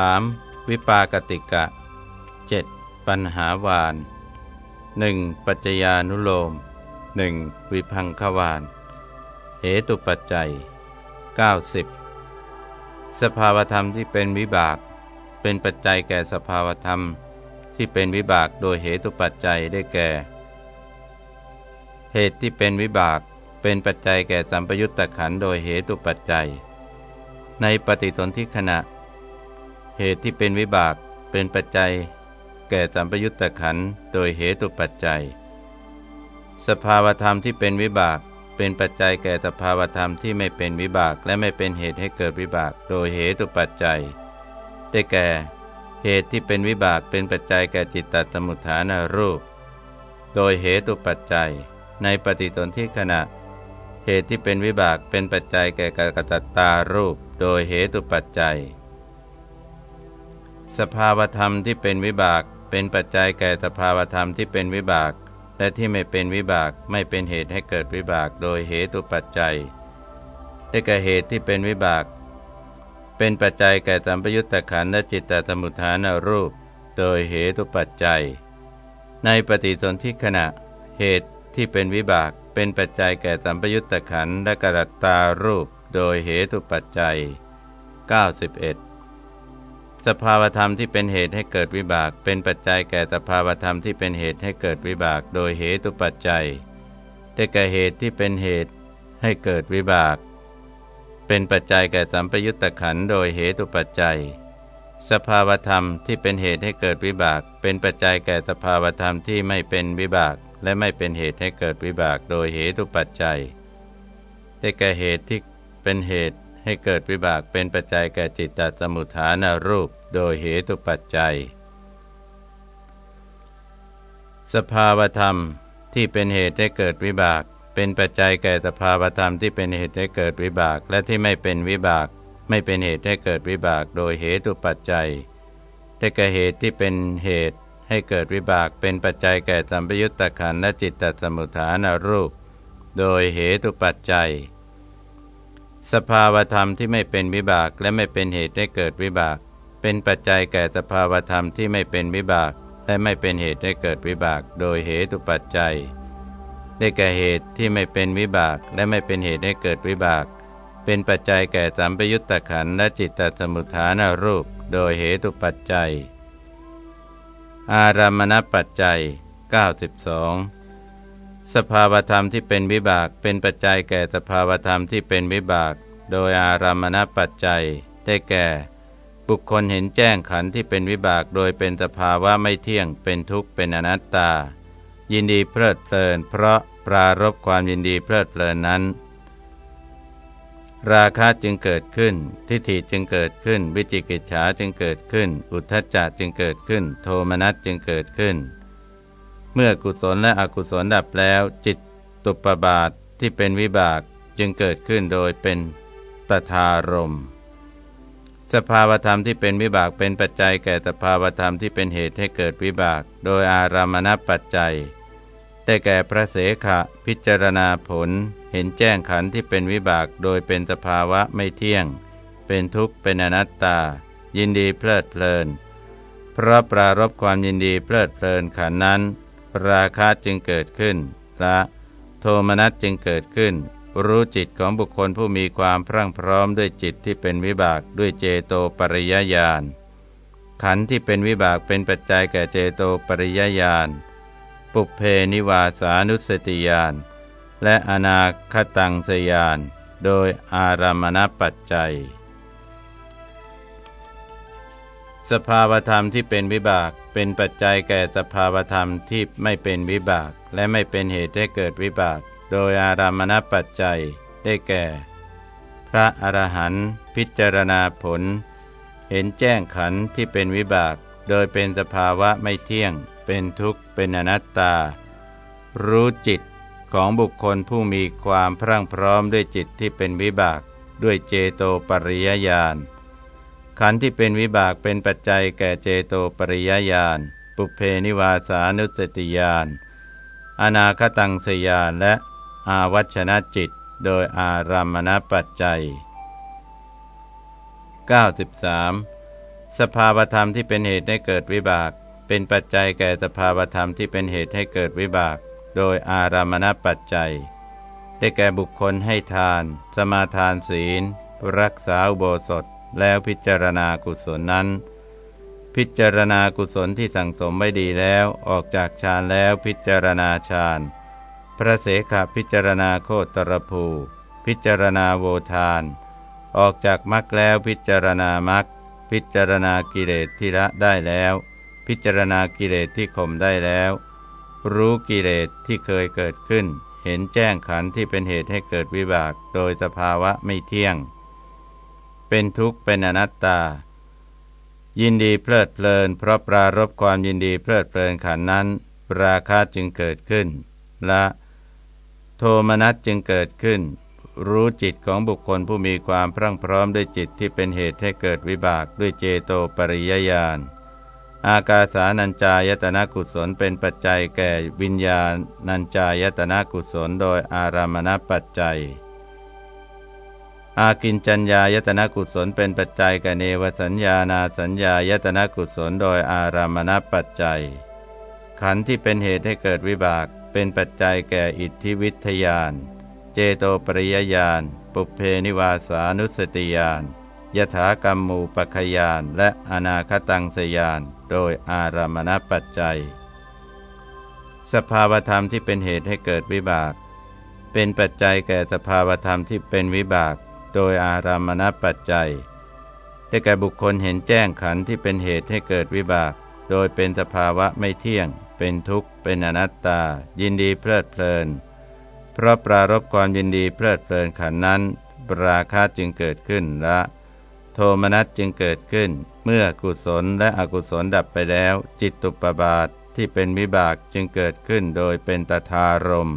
3. วิปากติกะ 7. ปัญหาวาน 1. ปัจจญานุโลม 1. วิพังควาน เหตุปัจจัย 90 สภาวธรรมที่เป็นวิบาก เป็นปัจจัยแก่สภาวธรรมที่เป็นวิบากโดยเหตุปัจจัยได้แก่ เหตุที่เป็นวิบากเป็นปัจจัยแก่สัมปยุตตะขันโดยเหตุปัจจัย ในปฏิสนธิขณะ เหตุที่เป็นวิบากเป็นปัจจัย แก่สัมปยุตตะขันโดยเหตุปัจจัย สภาวธรรมที่เป็นวิบากเป็นปัจจัยแก่สภาวธรรมที่ไม่เป็นวิบากและไม่เป็นเหตุให้เกิดวิบาก โดยเหตุปัจจัย ได้แก่ เหตุที่เป็นวิบากเป็นปัจจัยแก่จิตตสมุทฐานรูป โดยเหตุปัจจัย ในปฏิสนธิขณะ เหตุที่เป็นวิบากเป็นปัจจัยแก่กตัตตารูป โดยเหตุปัจจัย สภาวธรรมที่เป็นวิบากเป็นปัจจัยแก่สภาวธรรมที่เป็นวิบาก และที่ไม่เป็นวิบากไม่เป็นเหตุให้เกิดวิบากโดยเหตุปัจจัย ได้แก่เหตุที่เป็นวิบาก เป็นปัจจัยแก่สัมปยุตตะขันและจิตตสมุทฐานรูป โดยเหตุปัจจัย ในปฏิสนธิขณะ เหตุที่เป็นวิบากเป็นปัจจัยแก่สัมปยุตตะขันและกรัตตารูป โดยเหตุปัจจัย 91 สภาวธรรมที่เป็นเหตุให้เกิดวิบาก เป็นปัจจัยแก่สภาวธรรมที่เป็นเหตุให้เกิดวิบาก โดยเหตุปัจจัยได้แก่เหตุที่เป็นเหตุให้เกิดวิบาก เป็นปัจจัยแก่สัมปยุตตะขันโดยเหตุปัจจัย สภาวธรรมที่เป็นเหตุให้เกิดวิบาก เป็นปัจจัยแก่สภาวธรรมที่ไม่เป็นวิบาก และไม่เป็นเหตุให้เกิดวิบาก โดยเหตุปัจจัยได้แก่เหตุที่เป็นเหตุ ให้เกิดวิบากเป็นปัจจัยแก่จิตตสมุทฐานรูปโดยเหตุปัจจัย สภาวธรรมที่เป็นเหตุให้เกิดวิบาก เป็นปัจจัยแก่สภาวธรรมที่เป็นเหตุให้เกิดวิบาก และที่ไม่เป็นวิบาก ไม่เป็นเหตุให้เกิดวิบาก โดยเหตุปัจจัยได้แก่เหตุที่เป็นเหตุให้เกิดวิบากเป็นปัจจัยแก่สัมปยุตตะขันและจิตตสมุทฐานรูป โดยเหตุปัจจัย สภาวธรรมที่ไม่เป็นวิบากและไม่เป็นเหตุให้เกิดวิบาก เป็นปัจจัยแก่สภาวธรรมที่ไม่เป็นวิบาก และไม่เป็นเหตุให้เกิดวิบาก โดยเหตุปัจจัย ได้แก่เหตุที่ไม่เป็นวิบาก และไม่เป็นเหตุให้เกิดวิบาก เป็นปัจจัยแก่สัมปยุตตะขันและจิตตสมุทฐานรูป โดยเหตุปัจจัย อารามณปัจจัย 92 สภาวธรรมที่เป็นวิบากเป็นปัจจัยแก่สภาวธรรมที่เป็นวิบาก โดยอารามณปัจจัย ได้แก่ บุคคลเห็นแจ้งขันธ์ที่เป็นวิบากโดยเป็นสภาวะไม่เที่ยง เป็นทุกข์เป็นอนัตตา ยินดีเพลิดเพลิน เพราะปรารบความยินดีเพลิดเพลินนั้น ราคะจึงเกิดขึ้น ทิฏฐิจึงเกิดขึ้น วิจิกิจฉาจึงเกิดขึ้น อุทธัจจะจึงเกิดขึ้น โทมนัสจึงเกิดขึ้น เมื่อกุศลและอกุศลดับแล้ว จิตตุปบาทที่เป็นวิบากจึงเกิดขึ้นโดยเป็นตถารม สภาวธรรมที่เป็นวิบากเป็นปัจจัยแก่สภาวธรรมที่เป็นเหตุให้เกิดวิบาก โดยอารามณปัจจัย ได้แก่พระเสขะพิจารณาผล เห็นแจ้งขันที่เป็นวิบากโดยเป็นสภาวะไม่เที่ยง เป็นทุกข์เป็นอนัตตา ยินดีเพลิดเพลิน เพราะปรารบความยินดีเพลิดเพลินขันนั้น ราคะจึงเกิดขึ้นละโทมนัสจึงเกิดขึ้น รู้จิตของบุคคลผู้มีความพรั่งพร้อมด้วยจิตที่เป็นวิบากด้วยเจโตปริยญาณขันธ์ที่เป็นวิบากเป็นปัจจัยแก่เจโตปริยญาณปุเพนิวาสานุสติญาณและอนาคตังสยาน โดยอารามณปัจจัย สภาวธรรมที่เป็นวิบาก เป็นปัจจัยแก่สภาวธรรมที่ไม่เป็นวิบาก และไม่เป็นเหตุให้เกิดวิบาก โดยอารามณปัจจัยได้แก่ พระอรหันต์พิจารณาผล เห็นแจ้งขันธ์ที่เป็นวิบาก โดยเป็นสภาวะไม่เที่ยง เป็นทุกข์เป็นอนัตตา รู้จิตของบุคคลผู้มีความพรั่งพร้อมด้วยจิตที่เป็นวิบาก ด้วยเจโตปริยญาณ ขันธ์ที่เป็นวิบากเป็นปัจจัยแก่เจโตปริยญาณ ปุเพนิวาสานุสติญาณ อนาคตังสยานและอาวัชนะจิตโดยอารามณปัจจัย 93. สภาวธรรมที่เป็นเหตุให้เกิดวิบาก เป็นปัจจัยแก่สภาวธรรมที่เป็นเหตุให้เกิดวิบาก โดยอารามณปัจจัย ได้แก่บุคคลให้ทาน สมาทานศีล รักษาอุโบสถ แล้วพิจารณากุศลนั้น พิจารณากุศลที่สั่งสมไว้ดีแล้วออกจากฌานแล้วพิจารณาฌานพระเสขพิจารณาโคตรภูพิจารณาโวทาน ออกจากมรรคแล้วพิจารณามรรคพิจารณากิเลสที่ละได้แล้ว พิจารณากิเลสที่ข่มได้แล้ว รู้กิเลสที่เคยเกิดขึ้น เห็นแจ้งขันธ์ที่เป็นเหตุให้เกิดวิบาก โดยสภาวะไม่เที่ยง เป็นทุกข์เป็นอนัตตา ยินดีเพลิดเพลิน เพราะปรารบความยินดีเพลิดเพลินขันนั้น ราคะจึงเกิดขึ้น และ โทมนัสจึงเกิดขึ้น รู้จิตของบุคคลผู้มีความพรั่งพร้อมด้วยจิตที่เป็นเหตุให้เกิดวิบากด้วยเจโตปริยญาณอากาสานัญจายตนะกุศลเป็นปัจจัยแก่วิญญาณัญจายตนะกุศลโดยอารามณปัจจัย อากินจัญญายตนะกุศลเป็นปัจจัยแกเนวสัญญานาสัญญายตนะกุศลโดยอารามณปัจจัย ขันธ์ที่เป็นเหตุให้เกิดวิบากเป็นปัจจัยแก่อิทธิวิทยาน เจโตปริยญาณ ปุเพนิวาสานุสติญาณยถากรรมูปคยานและอนาคตังสยาน โดยอารามณปัจจัย สภาวธรรมที่เป็นเหตุให้เกิดวิบาก เป็นปัจจัยแก่สภาวธรรมที่เป็นวิบาก โดยอารามณปัจจัย ได้แก่บุคคลเห็นแจ้งขันธ์ที่เป็นเหตุให้เกิดวิบาก โดยเป็นสภาวะไม่เที่ยง เป็นทุกข์ เป็นอนัตตา ยินดีเพลิดเพลิน เพราะปรารบความยินดีเพลิดเพลินขันนั้น ปราคาจึงเกิดขึ้นละ โทมนัสจึงเกิดขึ้น เมื่อกุศลและอกุศลดับไปแล้ว จิตตุปบาทที่เป็นวิบากจึงเกิดขึ้นโดยเป็นตถารม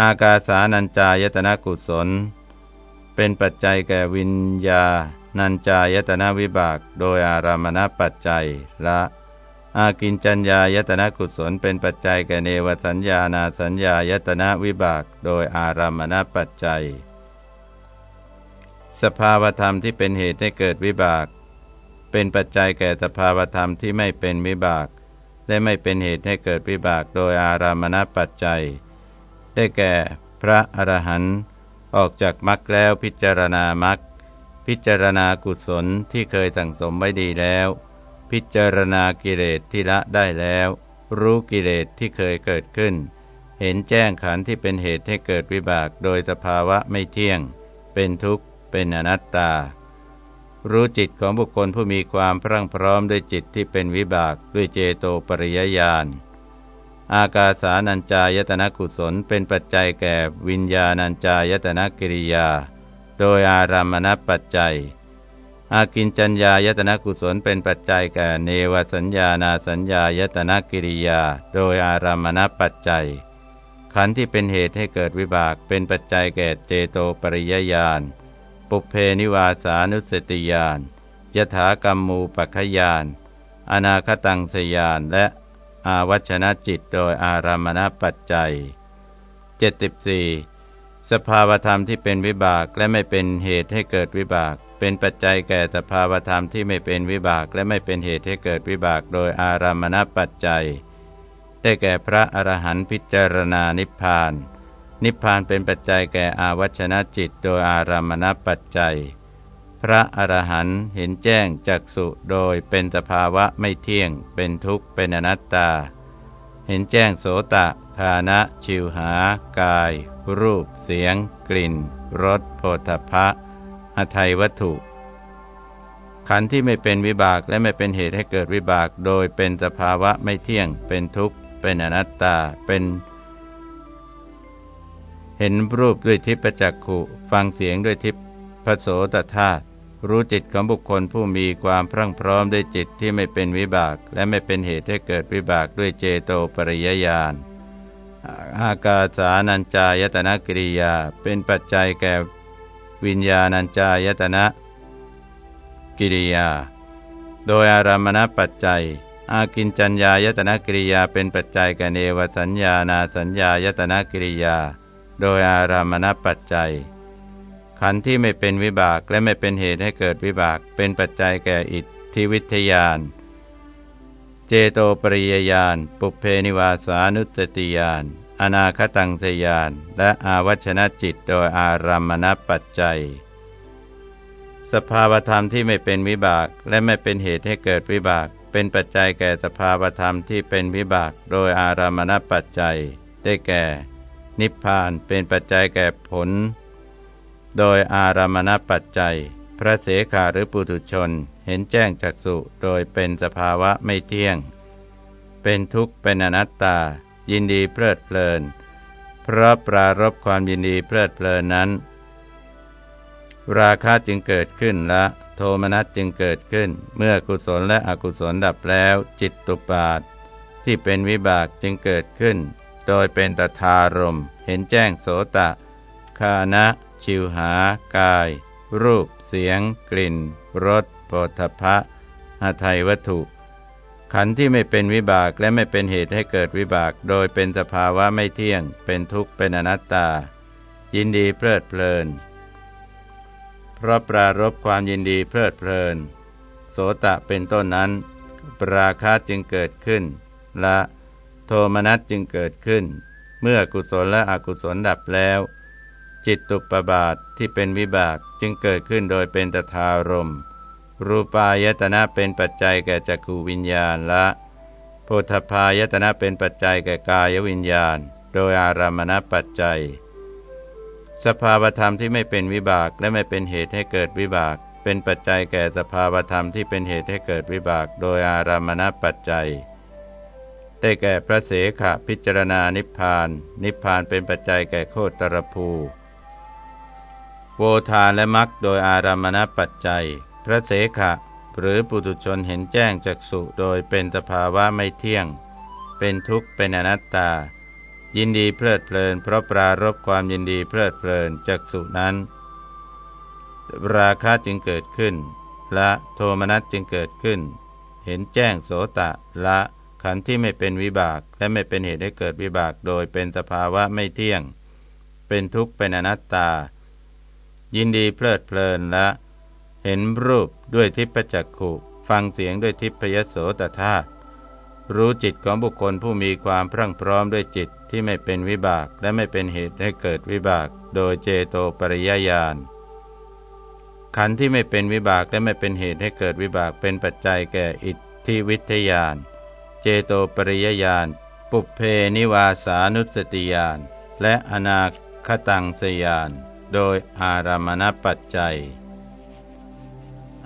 อากาสานัญจายตนะกุศล เป็นปัจจัยแก่วิญญานัญจายตนะวิบาก โดยอารามณปัจจัยละอากินจัญญายตนะกุศลเป็นปัจจัยแก่เนวสัญญานาสัญญายตนะวิบาก โดยอารามณปัจจัย สภาวธรรมที่เป็นเหตุให้เกิดวิบาก เป็นปัจจัยแก่สภาวธรรมที่ไม่เป็นวิบาก และไม่เป็นเหตุให้เกิดวิบาก โดยอารามณปัจจัย ได้แก่พระอรหันต์ ออกจากมรรคแล้วพิจารณามรรคพิจารณากุศลที่เคยสั่งสมไว้ดีแล้ว พิจารณากิเลสที่ละได้แล้ว รู้กิเลสที่เคยเกิดขึ้น เห็นแจ้งขันธ์ที่เป็นเหตุให้เกิดวิบากโดยสภาวะไม่เที่ยง เป็นทุกข์เป็นอนัตตา รู้จิตของบุคคลผู้มีความพรั่งพร้อมด้วยจิตที่เป็นวิบากด้วยเจโตปริยญาณ อากาสานัญจายตนะกุศลเป็นปัจจัยแก่วิญญาณัญจายตนะกิริยา โดยอารามณปัจจัย อากินจัญญายตนะกุศลเป็นปัจจัยแก่เนวสัญญานาสัญญายตนะกิริยา โดยอารามณปัจจัย ขันธ์ที่เป็นเหตุให้เกิดวิบากเป็นปัจจัยแก่เจโตปริยญาณ ปุเพนิวาสานุสติญาณยถากรรมูปคยานอนาคตังสยานและ อาวัชนะจิตโดยอารามณปัจจัย 74 สภาวธรรมที่เป็นวิบากและไม่เป็นเหตุให้เกิดวิบาก เป็นปัจจัยแก่สภาวธรรมที่ไม่เป็นวิบากและไม่เป็นเหตุให้เกิดวิบากโดยอารามณปัจจัย ได้แก่พระอรหันต์พิจารณานิพพาน นิพพานเป็นปัจจัยแก่อาวัชนะจิตโดยอารามณปัจจัย พระอรหันต์เห็นแจ้งจักสุโดยเป็นสภาวะไม่เที่ยง เป็นทุกข์เป็นอนัตตา เห็นแจ้งโสตะภานะชิวหากาย รูปเสียง กลิ่นรสโผฏฐะหทัยวัตถุ ขันธ์ที่ไม่เป็นวิบากและไม่เป็นเหตุให้เกิดวิบาก โดยเป็นสภาวะไม่เที่ยง เป็นทุกข์ เป็นอนัตตาเป็นเห็นรูปด้วยทิพจักขุ ฟังเสียงด้วยทิพโสตธาตุ รู้จิตของบุคคลผู้มีความพรั่งพร้อมด้วยจิตที่ไม่เป็นวิบาก และไม่เป็นเหตุให้เกิดวิบากด้วยเจโตปริยญาณอากาสานัญจายตนะกิริยา เป็นปัจจัยแก่วิญญาณัญจายตนะกิริยา โดยอารามณปัจจัย อากินจัญญายตนะกิริยาเป็นปัจจัยแก่เนวสัญญานาสัญญายตนะกิริยา โดยอารามณปัจจัย ขันธ์ที่ไม่เป็นวิบากและไม่เป็นเหตุให้เกิดวิบาก เป็นปัจจัยแก่อิทธิวิทยาน เจโตปริยญาณ ปุเพนิวาสานุสติญาณ อนาคตังสยาน และอาวัชนะจิตโดยอารามณปัจจัย สภาวธรรมที่ไม่เป็นวิบากและไม่เป็นเหตุให้เกิดวิบาก เป็นปัจจัยแก่สภาวธรรมที่เป็นวิบาก โดยอารามณปัจจัย ได้แก่ นิพพานเป็นปัจจัยแก่ผล โดยอารามณปัจจัย พระเสขาหรือปุถุชน เห็นแจ้งจักสุโดยเป็นสภาวะไม่เที่ยง เป็นทุกข์เป็นอนัตตา ยินดีเพลิดเพลิน เพราะปรารบความยินดีเพลิดเพลินนั้น ราคะจึงเกิดขึ้นและโทมนัสจึงเกิดขึ้น เมื่อกุศลและอกุศลดับแล้ว จิตตุปาทที่เป็นวิบากจึงเกิดขึ้น โดยเป็นตถารมเห็นแจ้งโสตะคานะ ชิวหากาย รูปเสียง กลิ่นรสโผฏฐะหทัยวัตถุ ขันธ์ที่ไม่เป็นวิบากและไม่เป็นเหตุให้เกิดวิบาก โดยเป็นสภาวะไม่เที่ยง เป็นทุกข์เป็นอนัตตา ยินดีเพลิดเพลิน เพราะปรารบความยินดีเพลิดเพลิน โสตะเป็นต้นนั้น ปราคาจึงเกิดขึ้นและโทมนัสจึงเกิดขึ้น เมื่อกุศลและอกุศลดับแล้ว จิตตุปบาทที่เป็นวิบากจึงเกิดขึ้นโดยเป็นตถารมณ์รูปายตนะเป็นปัจจัยแก่จักขูวิญญาณละโพธพายตนะเป็นปัจจัยแก่กายวิญญาณ โดยอารามณปัจจัย สภาวธรรมที่ไม่เป็นวิบากและไม่เป็นเหตุให้เกิดวิบาก เป็นปัจจัยแก่สภาวธรรมที่เป็นเหตุให้เกิดวิบาก โดยอารามณปัจจัยได้แก่พระเสขะพิจารณานิพพาน นิพพานเป็นปัจจัยแก่โคตรภู โวทานและมักโดยอารามณปัจจัย พระเสขะ หรือปุถุชนเห็นแจ้งจักสุโดยเป็นสภาวะไม่เที่ยง เป็นทุกข์เป็นอนัตตา ยินดีเพลิดเพลิน เพราะปรารบความยินดีเพลิดเพลินจักสุนั้น ราคะจึงเกิดขึ้น ละโทมนัสจึงเกิดขึ้น เห็นแจ้งโสตะละขันธ์ที่ไม่เป็นวิบากและไม่เป็นเหตุให้เกิดวิบากโดยเป็นสภาวะไม่เที่ยง เป็นทุกข์เป็นอนัตตา ยินดีเพลิดเพลินละ เห็นรูปด้วยทิพจักขุ ฟังเสียงด้วยทิพยโสตธาตุรู้จิตของบุคคลผู้มีความพรั่งพร้อมด้วยจิตที่ไม่เป็นวิบากและไม่เป็นเหตุให้เกิดวิบาก โดยเจโตปริยญาณขันธ์ที่ไม่เป็นวิบากและไม่เป็นเหตุให้เกิดวิบากเป็นปัจจัยแก่อิทธิวิทยาน เจโตปริยญาณปุเพนิวาสานุสติญาณและอนาคตังสยาน โดยอารามณปัจจัย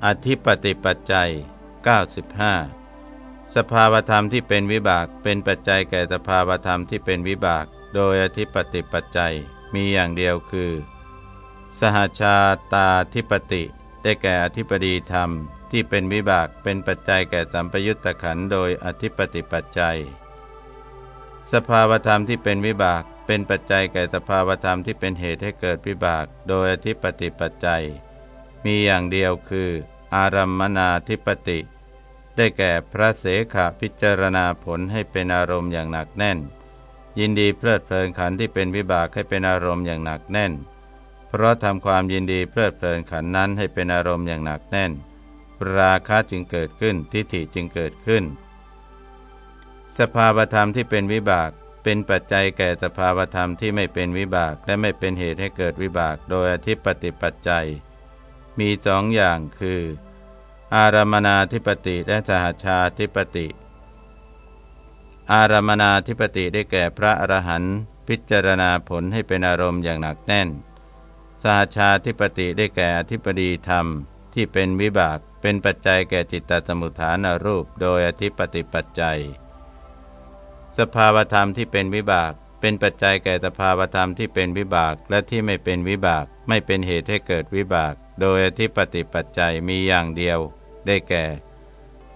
อธิปติปัจจัย 95 สภาวธรรมที่เป็นวิบากเป็นปัจจัยแก่สภาวธรรมที่เป็นวิบาก โดยอธิปติปัจจัยมีอย่างเดียวคือ สหชาตาธิปติ ได้แก่อธิปดีธรรมที่เป็นวิบากเป็นปัจจัยแก่สัมปยุตตะขันโดยอธิปติปัจจัย สภาวธรรมที่เป็นวิบาก เป็นปัจจัยแก่สภาวธรรมที่เป็นเหตุให้เกิดวิบาก โดยอธิปติปัจจัย มีอย่างเดียวคือ อารัมมนาธิปติ ได้แก่พระเสขพิจารณาผลให้เป็นอารมณ์อย่างหนักแน่น ยินดีเพลิดเพลินขันที่เป็นวิบากให้เป็นอารมณ์อย่างหนักแน่น เพราะทำความยินดีเพลิดเพลินขันนั้นให้เป็นอารมณ์อย่างหนักแน่น ราคะจึงเกิดขึ้นทิฏฐิจึงเกิดขึ้น สภาวธรรมที่เป็นวิบาก เป็นปัจจัยแก่สภาวธรรมที่ไม่เป็นวิบากและไม่เป็นเหตุให้เกิดวิบาก โดยอธิปติปัจจัย มีสองอย่างคือ อารามนาธิปติและสหชาธิปติ อารามนาธิปติได้แก่พระอรหันต์พิจารณาผลให้เป็นอารมณ์อย่างหนักแน่น สหชาธิปติได้แก่อธิปดีธรรมที่เป็นวิบากเป็นปัจจัยแก่จิตตสมุทฐานรูป โดยอธิปติปัจจัย สภาวธรรมที่เป็นวิบาก เป็นปัจจัยแก่สภาวธรรมที่เป็นวิบากและที่ไม่เป็นวิบาก ไม่เป็นเหตุให้เกิดวิบาก โดยอธิปติปัจจัยมีอย่างเดียว ได้แก่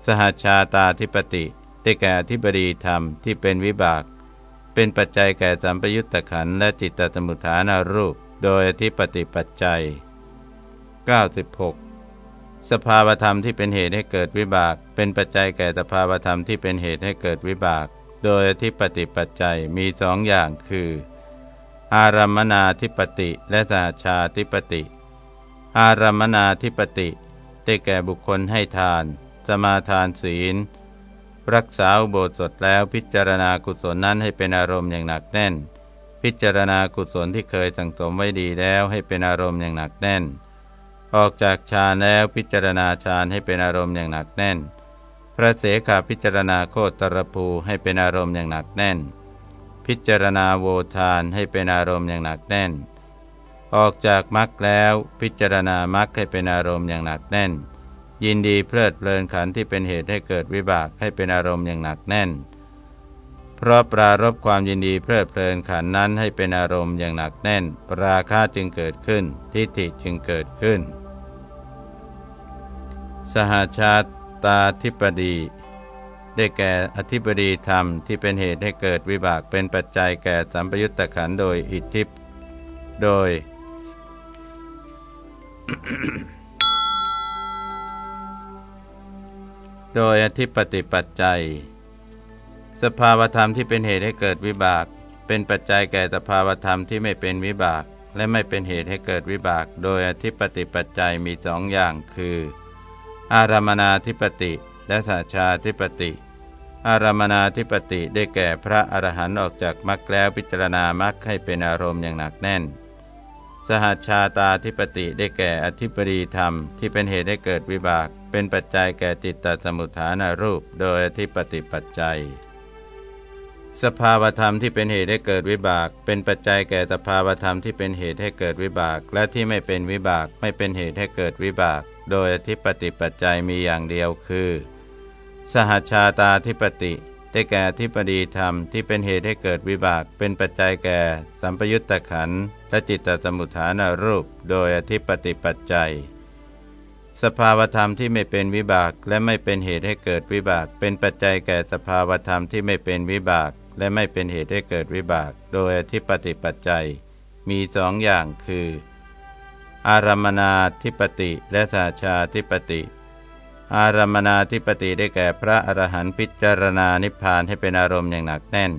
สหชาตาธิปติ ได้แก่อธิบดีธรรมที่เป็นวิบาก เป็นปัจจัยแก่สัมปยุตตะขันและจิตตสมุทฐานารูป โดยอธิปติปัจจัย 96สภาวธรรมที่เป็นเหตุให้เกิดวิบาก เป็นปัจจัยแก่สภาวธรรมที่เป็นเหตุให้เกิดวิบาก โดยอธิปติปัจจัยมีสองอย่างคือ อารามนาธิปติและสหชาธิปติ อารามนาธิปติได้แก่บุคคลให้ทาน สมาทานศีล รักษาโบสถแล้วพิจารณากุศลนั้นให้เป็นอารมณ์อย่างหนักแน่น พิจารณากุศลที่เคยสังสมไว้ดีแล้วให้เป็นอารมณ์อย่างหนักแน่น ออกจากฌานแล้วพิจารณาฌานให้เป็นอารมณ์อย่างหนักแน่น พระเสขาพิจารณาโคตรภูให้เป็นอารมณ์อย่างหนักแน่น พิจารณาโวทานให้เป็นอารมณ์อย่างหนักแน่น ออกจากมรรคแล้วพิจารณามรรคให้เป็นอารมณ์อย่างหนักแน่น ยินดีเพลิดเพลินขันที่เป็นเหตุให้เกิดวิบากให้เป็นอารมณ์อย่างหนักแน่น เพราะปรารบความยินดีเพลิดเพลินขันนั้นให้เป็นอารมณ์อย่างหนักแน่น ปราคาจึงเกิดขึ้น ทิฏฐิจึงเกิดขึ้น สหชาต ตาธิปดี ได้แก่อธิปดีธรรมที่เป็นเหตุให้เกิดวิบากเป็นปัจจัยแก่สัมปยุตตะขันโดยอิทธิโดย โดยอธิปติปัจจัย สภาวธรรมที่เป็นเหตุให้เกิดวิบาก เป็นปัจจัยแก่สภาวธรรมที่ไม่เป็นวิบาก และไม่เป็นเหตุให้เกิดวิบาก โดยอธิปติปัจจัยมีสองอย่างคือ อารามนาธิปติ และสัชาธิปติ อารามนาธิปติได้แก่พระอรหันต์ออกจากมรรคแล้วพิจารณามรรคให้เป็นอารมณ์อย่างหนักแน่น สหชชาตาธิปติได้แก่อธิปดีธรรม ที่เป็นเหตุให้เกิดวิบาก เป็นปัจจัยแก่จิตตสมุทฐานรูป โดยอธิปติปัจจัย สภาวธรรมที่เป็นเหตุให้เกิดวิบาก เป็นปัจจัยแก่สภาวธรรมที่เป็นเหตุให้เกิดวิบาก และที่ไม่เป็นวิบากไม่เป็นเหตุให้เกิดวิบาก โดยอธิปติปัจจัยมีอย่างเดียวคือ สหัชชาตาธิปติ ได้แก่ทิปดีธรรมที่เป็นเหตุให้เกิดวิบาก เป็นปัจจัยแก่ สัมปยุตตะขันและจิตตสมุทฐานรูป โดยอธิปติปัจจัยสภาวธรรมที่ไม่เป็นวิบากและไม่เป็นเหตุให้เกิดวิบาก เป็นปัจจัยแก่สภาวธรรมที่ไม่เป็นวิบาก และไม่เป็นเหตุให้เกิดวิบาก โดยอธิปติปัจจัย มีสองอย่างคือ อารมนาธิปติและสาชาธิปติ อารมนาธิปติได้แก่พระอรหันต์พิจารณานิพพานให้เป็นอารมณ์อย่างหนักแน่น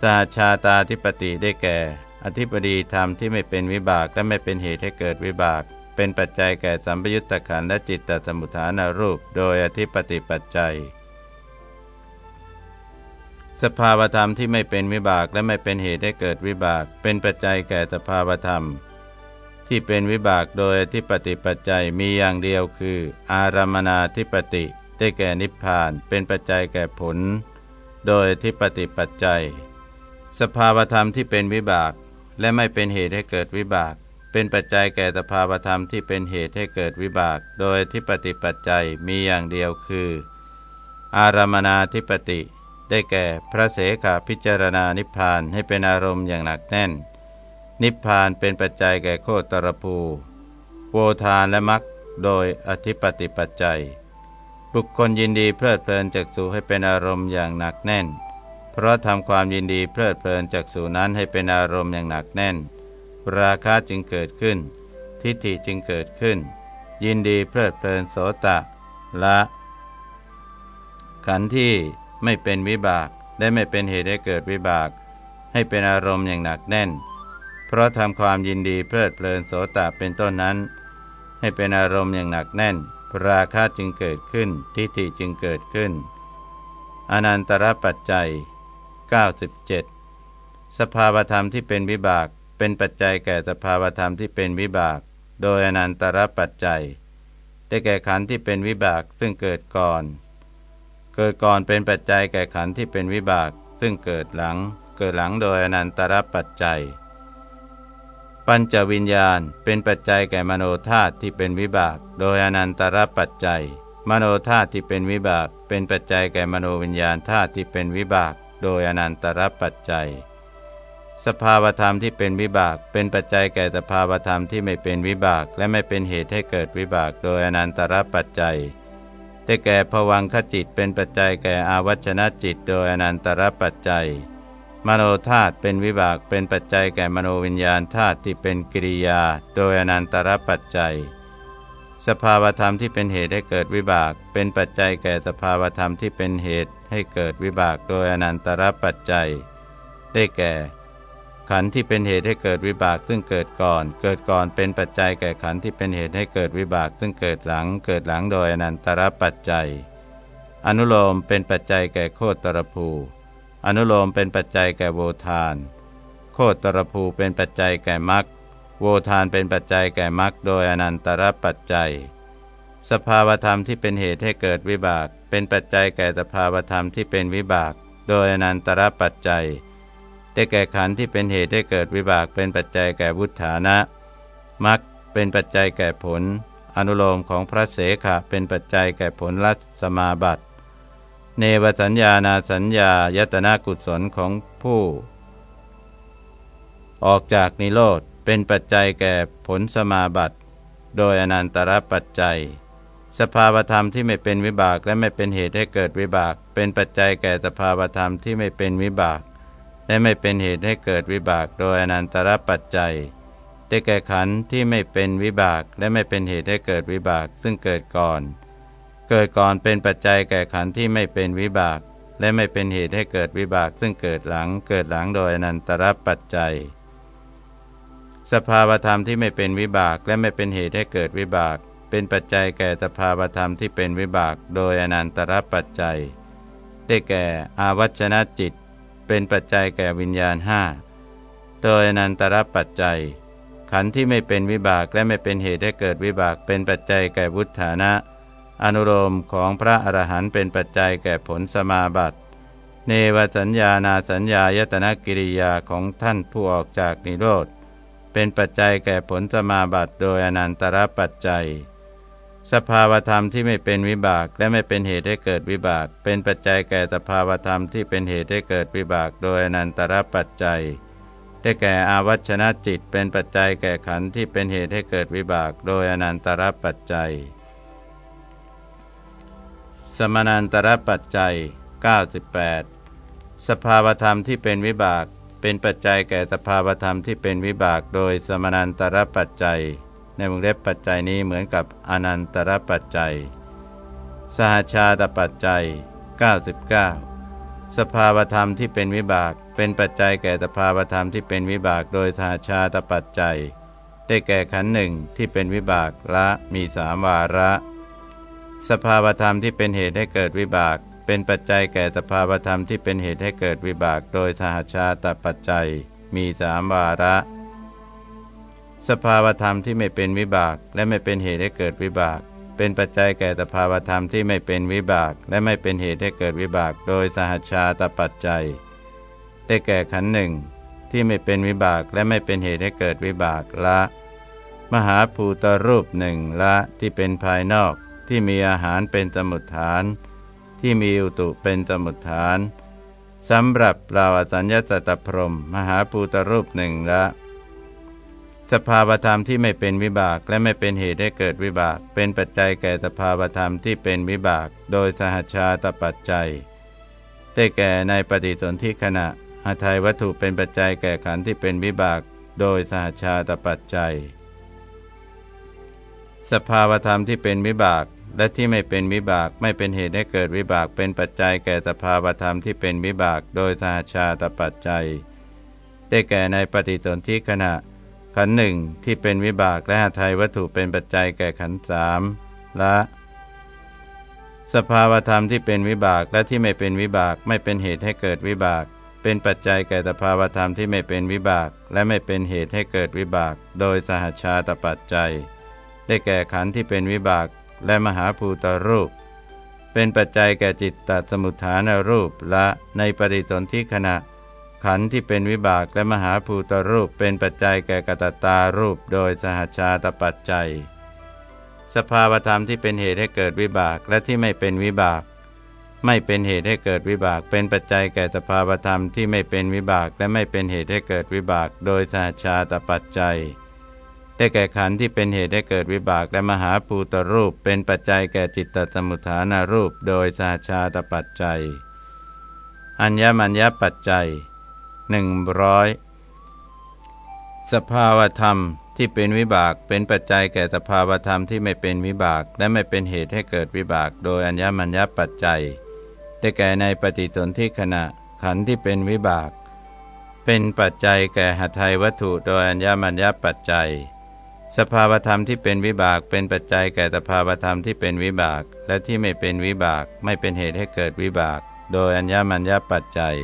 สหชาตาธิปติได้แก่ อธิปดีธรรมที่ไม่เป็นวิบากและไม่เป็นเหตุให้เกิดวิบาก เป็นปัจจัยแก่สัมปยุตตะขันและจิตตสมุทฐานรูป โดยอธิปติปัจจัย สภาวธรรมที่ไม่เป็นวิบากและไม่เป็นเหตุให้เกิดวิบาก เป็นปัจจัยแก่สภาวธรรม ที่เป็นวิบากโดยทิปติปัจจัยมีอย่างเดียวคือ อารามนาทิปติได้แก่นิพพาน เป็นปัจจัยแก่ผล โดยทิปติปัจจัย สภาวธรรมที่เป็นวิบาก และไม่เป็นเหตุให้เกิดวิบาก เป็นปัจจัยแก่สภาวธรรมที่เป็นเหตุให้เกิดวิบาก โดยทิปติปัจจัยมีอย่างเดียวคือ อารามนาทิปติ ได้แก่พระเสขาพิจารณานิพพานให้เป็นอารมณ์อย่างหนักแน่น นิพพานเป็นปัจจัยแก่โคตรภูโวทานและมักโดยอธิปติปัจจัย บุคคลยินดีเพลิดเพลินจากสู่ให้เป็นอารมณ์อย่างหนักแน่น เพราะทำความยินดีเพลิดเพลินจากสู่นั้นให้เป็นอารมณ์อย่างหนักแน่น ราคะจึงเกิดขึ้น ทิฏฐิจึงเกิดขึ้น ยินดีเพลิดเพลินโสตะละ ขันธ์ที่ ไม่เป็นวิบากได้ไม่เป็นเหตุให้เกิดวิบาก ให้เป็นอารมณ์อย่างหนักแน่น เพราะทำความยินดีเพลิดเพลินโสตะเป็นต้นนั้น ให้เป็นอารมณ์อย่างหนักแน่น ราคะจึงเกิดขึ้น ทิฏฐิจึงเกิดขึ้น อนันตรปัจจัย 97 สภาวธรรมที่เป็นวิบากเป็นปัจจัยแก่สภาวธรรมที่เป็นวิบาก โดยอนันตรปัจจัย ได้แก่ขันธ์ที่เป็นวิบากซึ่งเกิดก่อน เกิดก่อนเป็นปัจจัยแก่ขันธ์ที่เป็นวิบาก ซึ่งเกิดหลัง เกิดหลังโดยอนันตรปัจจัย ปัญจวิญญาณเป็นปัจจัยแก่มโนธาตุที่เป็นวิบาก โดยอนันตรปัจจัย มโนธาตุที่เป็นวิบาก เป็นปัจจัยแก่มโนวิญญาณธาตุที่เป็นวิบาก โดยอนันตรปัจจัย สภาวธรรมที่เป็นวิบาก เป็นปัจจัยแก่สภาวธรรมที่ไม่เป็นวิบาก และไม่เป็นเหตุให้เกิดวิบาก โดยอนันตรปัจจัย ได้แก่ภวังคจิตเป็นปัจจัยแก่อาวัชนะจิตโดยอนันตรปัจจัย มโนธาตุเป็นวิบากเป็นปัจจัยแก่มโนวิญญาณธาตุที่เป็นกิริยา โดยอนันตรปัจจัย สภาวธรรมที่เป็นเหตุให้เกิดวิบาก เป็นปัจจัยแก่สภาวธรรมที่เป็นเหตุให้เกิดวิบากโดยอนันตรปัจจัย ได้แก่ ขันธ์ที่เป็นเหตุให้เกิดวิบากซึ่งเกิดก่อน เกิดก่อนเป็นปัจจัยแก่ขันธ์ที่เป็นเหตุให้เกิดวิบากซึ่งเกิดหลัง เกิดหลังโดยอนันตรปัจจัย อนุโลมเป็นปัจจัยแก่โคตรภู อนุโลมเป็นปัจจัยแก่โวทาน โคตรภูเป็นปัจจัยแก่มรรค โวทานเป็นปัจจัยแก่มรรคโดยอนันตรปัจจัย สภาวธรรมที่เป็นเหตุให้เกิดวิบาก เป็นปัจจัยแก่สภาวธรรมที่เป็นวิบาก โดยอนันตรปัจจัย ได้แก่ขันธ์ที่เป็นเหตุให้เกิดวิบากเป็นปัจจัยแก่วุฒานะมักเป็นปัจจัยแก่ผล อนุโลมของพระเสขะเป็นปัจจัยแก่ผลลัสมาบัติ เนวสัญญานาสัญญายตนากุศลของผู้ ออกจากนิโรธเป็นปัจจัยแก่ผลสมาบัติ โดยอนันตรปัจจัย สภาวธรรมที่ไม่เป็นวิบากและไม่เป็นเหตุให้เกิดวิบาก เป็นปัจจัยแก่สภาวธรรมที่ไม่เป็นวิบาก และไม่เป็นเหตุให้เกิดวิบากโดยอนันตรปัจจัย ได้แก่ขันธ์ที่ไม่เป็นวิบากและไม่เป็นเหตุให้เกิดวิบากซึ่งเกิดก่อน เกิดก่อนเป็นปัจจัยแก่ขันธ์ที่ไม่เป็นวิบาก และไม่เป็นเหตุให้เกิดวิบาก ซึ่งเกิดหลัง เกิดหลังโดยอนันตรปัจจัย สภาวธรรมที่ไม่เป็นวิบากและไม่เป็นเหตุให้เกิดวิบาก เป็นปัจจัยแก่สภาวธรรมที่เป็นวิบาก โดยอนันตรปัจจัย ได้แก่อาวัชนะจิต เป็นปัจจัยแก่วิญญาณห้าโดยอนันตรปัจจัย ขันธ์ที่ไม่เป็นวิบากและไม่เป็นเหตุให้เกิดวิบากเป็นปัจจัยแก่วุฒานะ อนุโลมของพระอรหันต์เป็นปัจจัยแก่ผลสมาบัติเนวสัญญานาสัญญายตนะกิริยาของท่านผู้ออกจากนิโรธเป็นปัจจัยแก่ผลสมาบัติโดยอนันตรปัจจัย สภาวธรรมที่ไม่เป็นวิบากและไม่เป็นเหตุให้เกิดวิบาก เป็นปัจจัยแก่สภาวธรรมที่เป็นเหตุให้เกิดวิบาก โดยอนันตรปัจจัย ได้แก่อาวัชนะจิตเป็นปัจจัยแก่ขันธ์ที่เป็นเหตุให้เกิดวิบาก โดยอนันตรปัจจัย สมานันตรปัจจัย 98 สภาวธรรมที่เป็นวิบาก เป็นปัจจัยแก่สภาวธรรมที่เป็นวิบาก โดยสมานันตรปัจจัย ในวงเล็บปัจจัยนี้เหมือนกับอนันตรปัจจัย สหชาตปัจจัย 99 สภาวธรรมที่เป็นวิบาก เป็นปัจจัยแก่สภาวธรรมที่เป็นวิบากโดยสหชาตปัจจัย ได้แก่ขันหนึ่งที่เป็นวิบากละมีสามวาระ สภาวธรรมที่เป็นเหตุให้เกิดวิบาก เป็นปัจจัยแก่สภาวธรรมที่เป็นเหตุให้เกิดวิบาก โดยสหชาตปัจจัย มีสามวาระ สภาวธรรมที่ไม่เป็นวิบาก และไม่เป็นเหตุให้เกิดวิบาก เป็นปัจจัยแก่สภาวธรรมที่ไม่เป็นวิบาก และไม่เป็นเหตุให้เกิดวิบาก โดยสหชาตปัจจัย ได้แก่ขันหนึ่งที่ไม่เป็นวิบากและไม่เป็นเหตุให้เกิดวิบากละ มหาภูตรูปหนึ่งละที่เป็นภายนอกที่มีอาหารเป็นสมุทฐาน ที่มีอุตุเป็นสมุทฐานสำหรับเราอสัญญาสัตตพรม มหาภูตรูปหนึ่งละ สภาวธรรมที่ไม่เป็นวิบากและไม่เป็นเหตุให้เกิดวิบาก เป็นปัจจัยแก่สภาวธรรมที่เป็นวิบาก โดยสหชาตปัจจัย ได้แก่ในปฏิสนธิขณะหาไทยวัตถุเป็นปัจจัยแก่ขันธ์ที่เป็นวิบาก โดยสหชาตปัจจัย สภาวธรรมที่เป็นวิบากและที่ไม่เป็นวิบากไม่เป็นเหตุให้เกิดวิบาก เป็นปัจจัยแก่สภาวธรรมที่เป็นวิบาก โดยสหชาตปัจจัย ได้แก่ในปฏิสนธิขณะ ขันหนึ่งที่เป็นวิบากและหาไทยวัตถุเป็นปัจจัยแก่ขันสามละสภาวธรรมที่เป็นวิบากและที่ไม่เป็นวิบากไม่เป็นเหตุให้เกิดวิบาก เป็นปัจจัยแก่สภาวธรรมที่ไม่เป็นวิบาก และไม่เป็นเหตุให้เกิดวิบาก โดยสหชาตปัจจัย ได้แก่ขันที่เป็นวิบาก และมหาภูตรูป เป็นปัจจัยแก่จิตตสมุทฐานรูปและในปฏิสนธิขณะ ขันธ์ที่เป็นวิบากและมหาภูตรูปเป็นปัจจัยแก่กตตารูปโดยสหชาตปัจจัย สภาวธรรมที่เป็นเหตุให้เกิดวิบากและที่ไม่เป็นวิบาก ไม่เป็นเหตุให้เกิดวิบาก เป็นปัจจัยแก่สภาวธรรมที่ไม่เป็นวิบากและไม่เป็นเหตุให้เกิดวิบาก โดยสหชาตปัจจัย ได้แก่ขันธ์ที่เป็นเหตุให้เกิดวิบากและมหาภูตรูป เป็นปัจจัยแก่จิตตสมุทฐานารูป โดยสหชาตปัจจัย อัญญมัญญปัจจัย หนึ่งร้อยสภาวธรรมที่เป็นวิบากเป็นปัจจัยแก่สภาวธรรมที่ไม่เป็นวิบากและไม่เป็นเหตุให้เกิดวิบาก โดยอัญญมัญญปัจจัย ได้แก่ในปฏิสนธิขณะขันธ์ที่เป็นวิบาก เป็นปัจจัยแก่หทัยวัตถุโดยอัญญมัญญปัจจัย สภาวธรรมที่เป็นวิบาก เป็นปัจจัยแก่สภาวธรรมที่เป็นวิบาก และที่ไม่เป็นวิบาก ไม่เป็นเหตุให้เกิดวิบาก โดยอัญญมัญญปัจจัย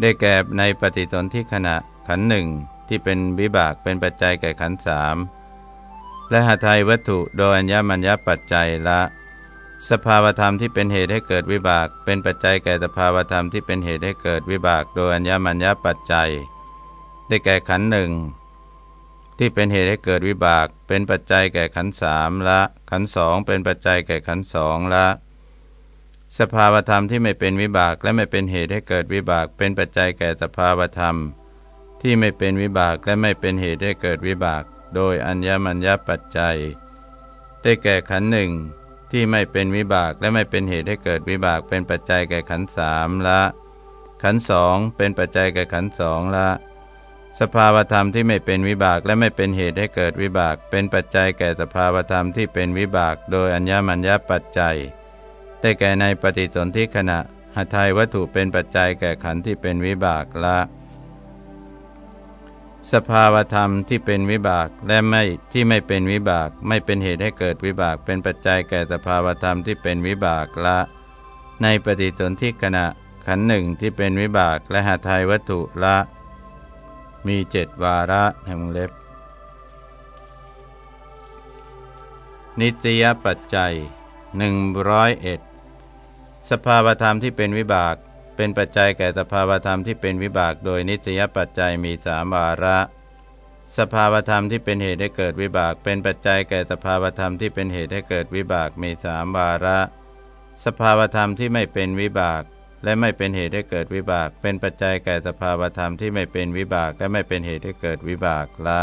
ได้แก่ในปฏิสนธิขณะขันหนึ่งที่เป็นวิบากเป็นปัจจัยแก่ขันสามและหทัยวัตถุโดยอัญญมัญญปัจจัยละ สภาวธรรมที่เป็นเหตุให้เกิดวิบาก เป็นปัจจัยแก่สภาวธรรมที่เป็นเหตุให้เกิดวิบาก โดยอัญญมัญญปัจจัย ได้แก่ขันหนึ่งที่เป็นเหตุให้เกิดวิบาก เป็นปัจจัยแก่ขันสามละ ขันสองเป็นปัจจัยแก่ขันสองละ สภาวธรรมที่ไม่เป็นวิบากและไม่เป็นเหตุให้เกิดวิบาก เป็นปัจจัยแก่สภาวธรรม ที่ไม่เป็นวิบากและไม่เป็นเหตุให้เกิดวิบาก โดยอัญญมัญญปัจจัย ได้แก่ขันหนึ่งที่ไม่เป็นวิบากและไม่เป็นเหตุให้เกิดวิบาก เป็นปัจจัยแก่ขันสามละ ขันสองเป็นปัจจัยแก่ขันสองละ สภาวธรรมที่ไม่เป็นวิบากและไม่เป็นเหตุให้เกิดวิบาก เป็นปัจจัยแก่สภาวธรรมที่เป็นวิบาก โดยอัญญมัญญปัจจัย ได้แก่ในปฏิสนธิขณะหทัยวัตถุเป็นปัจจัยแก่ขันที่เป็นวิบากละ สภาวธรรมที่เป็นวิบากและไม่ที่ไม่เป็นวิบาก ไม่เป็นเหตุให้เกิดวิบาก เป็นปัจจัยแก่สภาวธรรมที่เป็นวิบากละ ในปฏิสนธิขณะขันหนึ่งที่เป็นวิบากและหาไทยวัตถุละ มีเจ็ดวาระแห่งเล็บนิสยปัจจัยหนึ่งร้อยเอ็ด สภาวธรรมที่เป็นวิบาก เป็นปัจจัยแก่สภาวธรรมที่เป็นวิบาก โดยนิสยปัจจัยมีสามวาระ สภาวธรรมที่เป็นเหตุให้เกิดวิบาก เป็นปัจจัยแก่สภาวธรรมที่เป็นเหตุให้เกิดวิบากมีสามวาระ สภาวธรรมที่ไม่เป็นวิบาก และไม่เป็นเหตุให้เกิดวิบาก เป็นปัจจัยแก่สภาวธรรมที่ไม่เป็นวิบากและไม่เป็นเหตุให้เกิดวิบากละ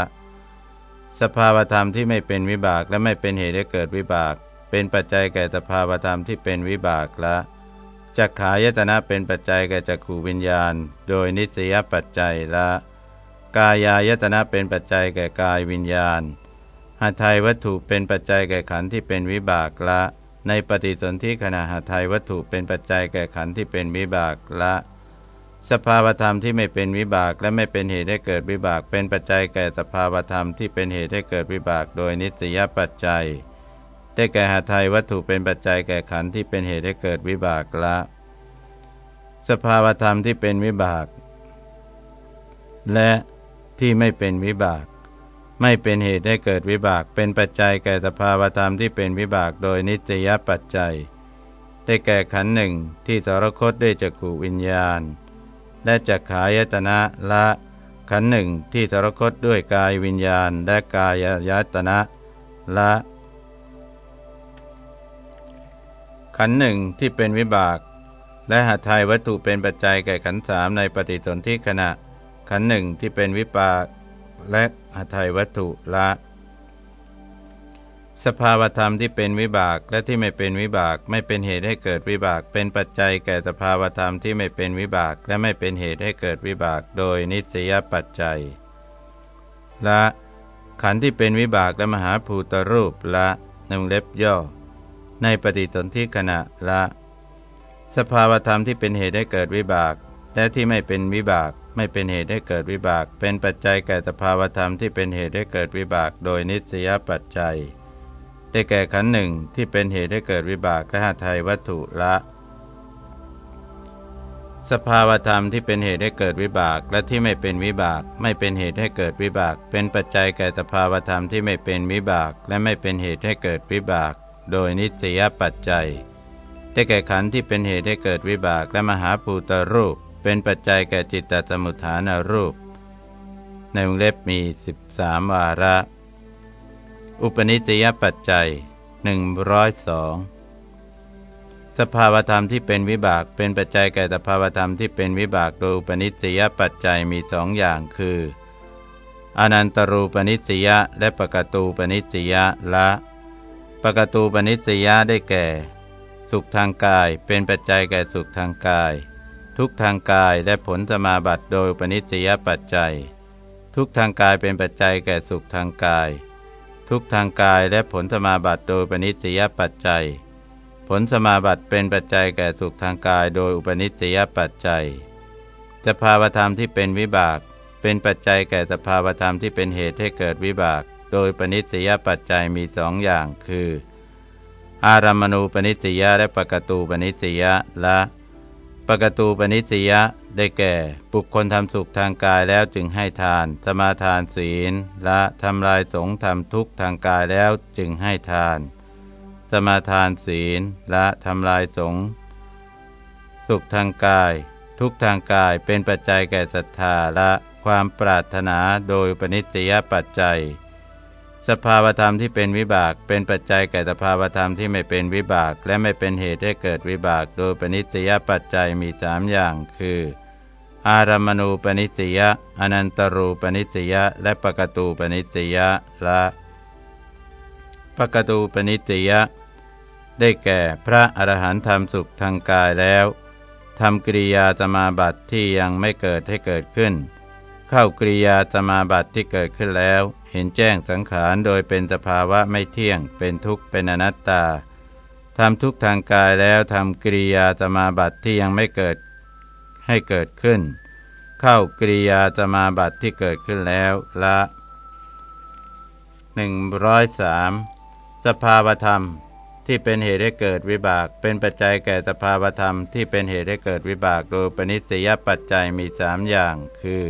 สภาวธรรมที่ไม่เป็นวิบากและไม่เป็นเหตุให้เกิดวิบาก เป็นปัจจัยแก่สภาวธรรมที่เป็นวิบากละ จักขายตนะเป็นปัจจัยแก่จักขูวิญญาณ โดยนิสยปัจจัยละ กายายตนะเป็นปัจจัยแก่กายวิญญาณหาไทยวัตถุเป็นปัจจัยแก่ขันธ์ที่เป็นวิบากละ ในปฏิสนธิขณะหาไทยวัตถุเป็นปัจจัยแก่ขันธ์ที่เป็นวิบากละ สภาวธรรมที่ไม่เป็นวิบากและไม่เป็นเหตุให้เกิดวิบาก เป็นปัจจัยแก่สภาวธรรมที่เป็นเหตุให้เกิดวิบาก โดยนิสยปัจจัย ได้แก่หาไทยวัตถุเป็นปัจจัยแก่ขันธ์ที่เป็นเหตุให้เกิดวิบากละสภาวธรรมที่เป็นวิบาก และที่ไม่เป็นวิบาก ไม่เป็นเหตุให้เกิดวิบาก เป็นปัจจัยแก่สภาวธรรมที่เป็นวิบากโดยนิจยปัจจัย ได้แก่ขันหนึ่งที่สรคตด้วยจักขูวิญญาณ และจักขายตนะละขันหนึ่งที่สรคตด้วยกายวิญญาณ และกายยตนะละ ขันหนึ่งที่เป็นวิบาก และหาไทยวัตถุเป็นปัจจัยแก่ขันสามในปฏิสนธิขณะ ขันหนึ่งที่เป็นวิปาก และหาไทยวัตถุละ สภาวธรรมที่เป็นวิบากและที่ไม่เป็นวิบากไม่เป็นเหตุให้เกิดวิบาก เป็นปัจจัยแก่สภาวธรรมที่ไม่เป็นวิบาก และไม่เป็นเหตุให้เกิดวิบาก โดยนิสยปัจจัยละขันธ์ที่เป็นวิบากและมหาภูตรูปละนงเล็บย่อ ในปฏิสนธิขณะละ สภาวธรรมที่เป็นเหตุให้เกิดวิบาก และที่ไม่เป็นวิบากไม่เป็นเหตุให้เกิดวิบาก เป็นปัจจัยแก่สภาวธรรมที่เป็นเหตุให้เกิดวิบาก โดยนิสยปัจจัย ได้แก่ขันหนึ่งที่เป็นเหตุให้เกิดวิบากและหาไทยวัตถุละ สภาวธรรมที่เป็นเหตุให้เกิดวิบาก และที่ไม่เป็นวิบาก ไม่เป็นเหตุให้เกิดวิบาก เป็นปัจจัยแก่สภาวธรรมที่ไม่เป็นวิบาก และไม่เป็นเหตุให้เกิดวิบาก โดยนิสยปัจจัย ได้แก่ขันธ์ที่เป็นเหตุให้เกิดวิบากและมหาภูตรูป เป็นปัจจัยแก่จิตตสมุทฐานรูป ในวงเล็บมี 13 วาระ อุปนิสยปัจจัย102สภาวธรรมที่เป็นวิบากเป็นปัจจัยแก่สภาวธรรมที่เป็นวิบากโดยอุปนิสยปัจจัยมีสองอย่างคืออนันตรูปนิสยและปกตูปนิสยละ ปกตูปนิสยาได้แก่ สุขทางกายเป็นปัจจัยแก่สุขทางกาย ทุกทางกายและผลสมาบัติโดยปนิสยปัจจัย ทุกทางกายเป็นปัจจัยแก่สุขทางกาย ทุกทางกายและผลสมาบัติโดยปนิสยปัจจัย ผลสมาบัติเป็นปัจจัยแก่สุขทางกายโดยอุปนิสยปัจจัยสภาวธรรมที่เป็นวิบาก เป็นปัจจัยแก่สภาวธรรมที่เป็นเหตุให้เกิดวิบาก โดยปณิสยปัจจัยมีสองอย่างคือ อารามณูปนิสยและปกตูปนิสยและปกตูปนิสยได้แก่ บุคคลทำสุขทางกายแล้วจึงให้ทาน สมาทานศีล และทำลายสงทำทุกข์ทางกายแล้วจึงให้ทาน สมาทานศีล และทำลายสงสุขทางกาย ทุกทางกายเป็นปัจจัยแก่ศรัทธาและความปรารถนาโดยปณิสยปัจจัย สภาวธรรมที่เป็นวิบาก เป็นปัจจัยแก่สภาวธรรมที่ไม่เป็นวิบาก และไม่เป็นเหตุให้เกิดวิบาก โดยปณิสยปัจจัยมีสามอย่าง คือ อารามณูปนิสยอนันตรูปนิสยและปกตูปนิสยละปกตูปนิสยได้แก่พระอรหันต์ทำสุขทางกายแล้วทำกิริยาสมาบัติที่ยังไม่เกิดให้เกิดขึ้น เข้ากิริยาสมาบัติที่เกิดขึ้นแล้ว ห็นแจ้งสังขารโดยเป็นสภาวะไม่เที่ยง เป็นทุกข์เป็นอนัตตาทำทุกทางกายแล้วทำกิริยาสมาบัติที่ยังไม่เกิดให้เกิดขึ้น เข้ากริยาสมาบัติที่เกิดขึ้นแล้วละ103สภาวธรรมที่เป็นเหตุให้เกิดวิบาก เป็นปัจจัยแก่สภาวธรรมที่เป็นเหตุให้เกิดวิบากโดยปณิสยปัจจัยมีสามอย่าง คือ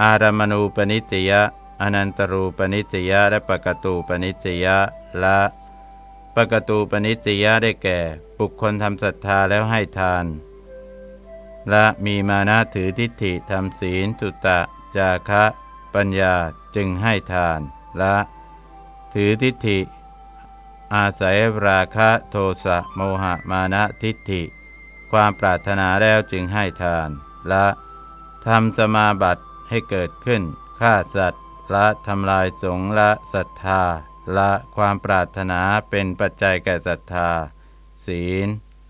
อารามณูปนิสย อนันตรูปนิสยะและปกตูปนิสยะละปกตูปนิสยะได้แก่ บุคคลทำศรัทธาแล้วให้ทานและมีมานะถือทิฏฐิทำศีลจุตะ จาคะ ปัญญาจึงให้ทานและ ถือทิฏฐิ อาศัยราคะโทสะโมหะมานะทิฏฐิ ความปรารถนาแล้วจึงให้ทานและทำสมาบัติให้เกิดขึ้นฆ่าสัตว์ ละทำลายสงละศรัทธา ละความปรารถนาเป็นปัจจัยแก่ศรัทธา ศีล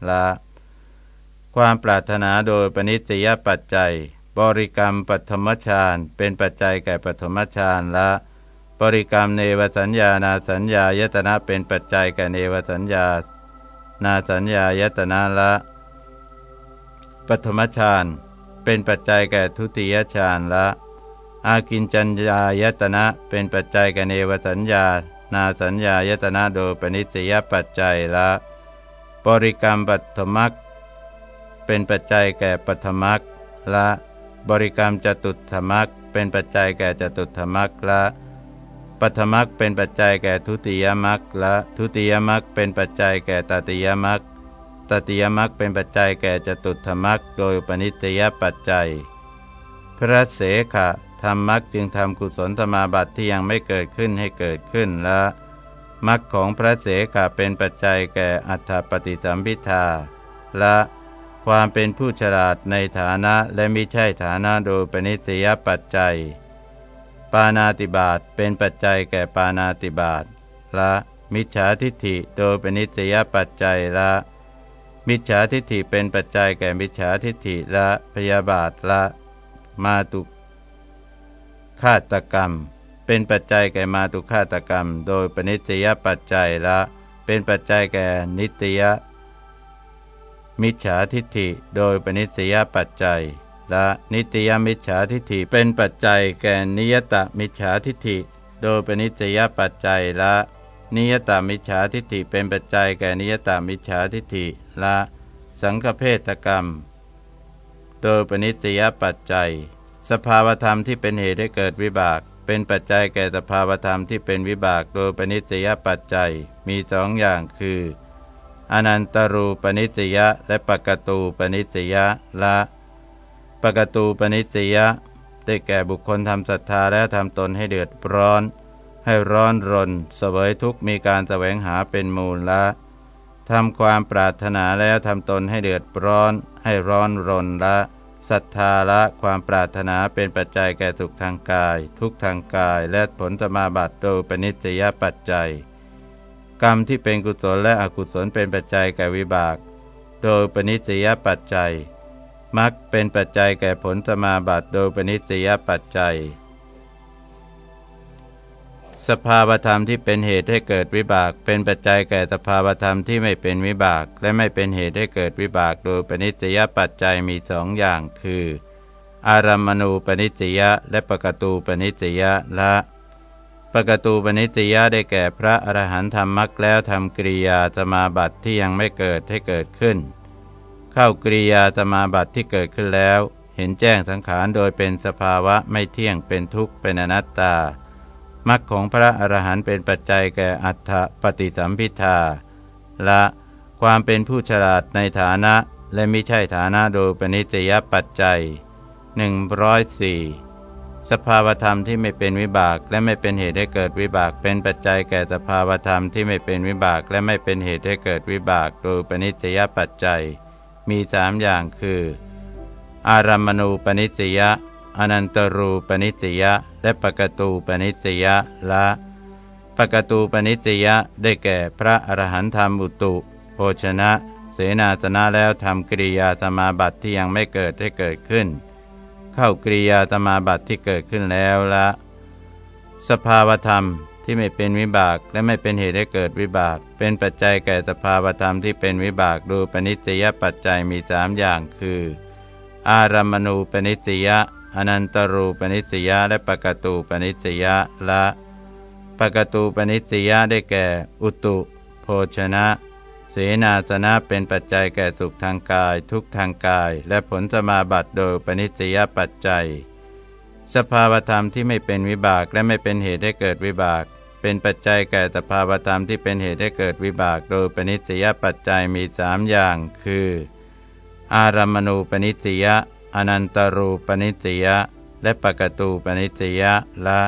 ละ ความปรารถนาโดยปณิสยปัจจัย บริกรรมปฐมฌานเป็นปัจจัยแก่ปฐมฌานละ บริกรรมเนวสัญญานาสัญญายตนะเป็นปัจจัยแก่เนวสัญญา นาสัญญายตนะละปฐมฌานเป็นปัจจัยแก่ทุติยฌานละ อากินจัญญายตนะเป็นปัจจัยแก่เนวสัญญา นาสัญญายตนะโดยปณิสยปัจจัยละบริกรรมปฐมักเป็นปัจจัยแก่ปัทมักละบริกรรมจตุธรรมักเป็นปัจจัยแก่จตุธรรมักละปัทมักเป็นปัจจัยแก่ทุติยมักละทุติยมักเป็นปัจจัยแก่ตติยมักตติยมักเป็นปัจจัยแก่จตุธรรมักโดยปณิตยปัจจัย พระเสขะ ธรรมักจึงทำกุศลธรรมาบัติที่ยังไม่เกิดขึ้นให้เกิดขึ้นละมักของพระเสขะเป็นปัจจัยแก่อัฏฐปฏิสัมพิทาละความเป็นผู้ฉลาดในฐานะและมิใช่ฐานะโดยปณิสยปัจจัย ปานาติบาตเป็นปัจจัยแก่ปานาติบาตละมิจฉาทิฏฐิโดยปณิสยปัจจัยละมิจฉาทิฏฐิเป็นปัจจัยแก่มิจฉาทิฏฐิละพยาบาทละมาตุ ฆาตกรรม เป็นปัจจัยแก่มาตุฆาตกรรม โดยปณิสยปัจจัยละ เป็นปัจจัยแก่นิตยมิจฉาทิฏฐิ โดยปณิสยปัจจัย และนิตยมิจฉาทิฏฐิเป็นปัจจัยแก่นิยตมิจฉาทิฏฐิ โดยปณิสยปัจจัยละนิยตมิจฉาทิฏฐิเป็นปัจจัยแก่นิยตมิจฉาทิฏฐิละสังฆเพศกรรม โดยปณิสยปัจจัย สภาวธรรมที่เป็นเหตุให้เกิดวิบาก เป็นปัจจัยแก่สภาวธรรมที่เป็นวิบากโดยปณิสยปัจจัยมีสองอย่างคือ อนันตรูปนิสยะและปกตูปนิสยะละปกตูปนิสยะได้แก่บุคคลทำศรัทธาและทำตนให้เดือดร้อน ให้ร้อนรนเสวยทุกมีการแสวงหาเป็นมูลละทำความปรารถนาแล้วทำตนให้เดือดร้อน ให้ร้อนรนละ ศรัทธาละความปรารถนาเป็นปัจจัยแก่ทุกทางกาย ทุกทางกายและผลสมาบัติโดยปณิสยปัจจัย กรรมที่เป็นกุศลและอกุศลเป็นปัจจัยแก่วิบาก โดยปณิสยปัจจัยมักเป็นปัจจัยแก่ผลสมาบัติโดยปณิสยปัจจัย สภาวธรรมที่เป็นเหตุให้เกิดวิบาก เป็นปัจจัยแก่สภาวธรรมที่ไม่เป็นวิบาก และไม่เป็นเหตุให้เกิดวิบากโดยปณิสยปัจจัยมีสองอย่าง คือ อารัมมณูปนิสยะและปกตูปนิสยะละปกตูปนิสยะได้แก่พระอรหันต์ทำมรรคแล้วทำกิริยาสมาบัติที่ยังไม่เกิดให้เกิดขึ้น เข้ากริยาสมาบัติที่เกิดขึ้นแล้ว เห็นแจ้งสังขารโดยเป็นสภาวะไม่เที่ยงเป็นทุกข์เป็นอนัตตา มรรคของพระอรหันต์เป็นปัจจัยแก่อัฏฐปฏิสัมพิทาละความเป็นผู้ฉลาดในฐานะและไม่ใช่ฐานะโดยปณิสยปัจจัย 104 สภาวธรรมที่ไม่เป็นวิบากและไม่เป็นเหตุให้เกิดวิบาก เป็นปัจจัยแก่สภาวธรรมที่ไม่เป็นวิบากและไม่เป็นเหตุให้เกิดวิบากโดยปณิสยปัจจัย มีสามอย่างคือ อารัมมณูปนิสย อนันตรูปนิสยะ และปกตูปนิสยะละปกตูปนิสยะได้แก่พระอรหันตธรรมอุตุโภชนะ เสนาสนะแล้วทำกิริยาสมาบัติที่ยังไม่เกิดให้เกิดขึ้น เข้ากริยาสมาบัติที่เกิดขึ้นแล้วละ สภาวธรรมที่ไม่เป็นวิบากและไม่เป็นเหตุให้เกิดวิบาก เป็นปัจจัยแก่สภาวธรรมที่เป็นวิบากดูปนิสยปัจจัยมีสามอย่างคือ อารัมมณูปนิสย อนันตรูปนิสยาและปกตูปนิสยาละปกตูปนิสยาได้แก่ อุตุ โภชนะเสนาสนะเป็นปัจจัยแก่สุขทางกาย ทุกทางกาย และผลสมาบัติโดยปนิสยปัจจัย สภาวธรรมที่ไม่เป็นวิบากและไม่เป็นเหตุให้เกิดวิบาก เป็นปัจจัยแก่สภาวธรรมที่เป็นเหตุให้เกิดวิบาก โดยปนิสยปัจจัยมีสามอย่าง คือ อารัมมณูปนิสย อนันตรูปนิสยและปกตูปนิสยละ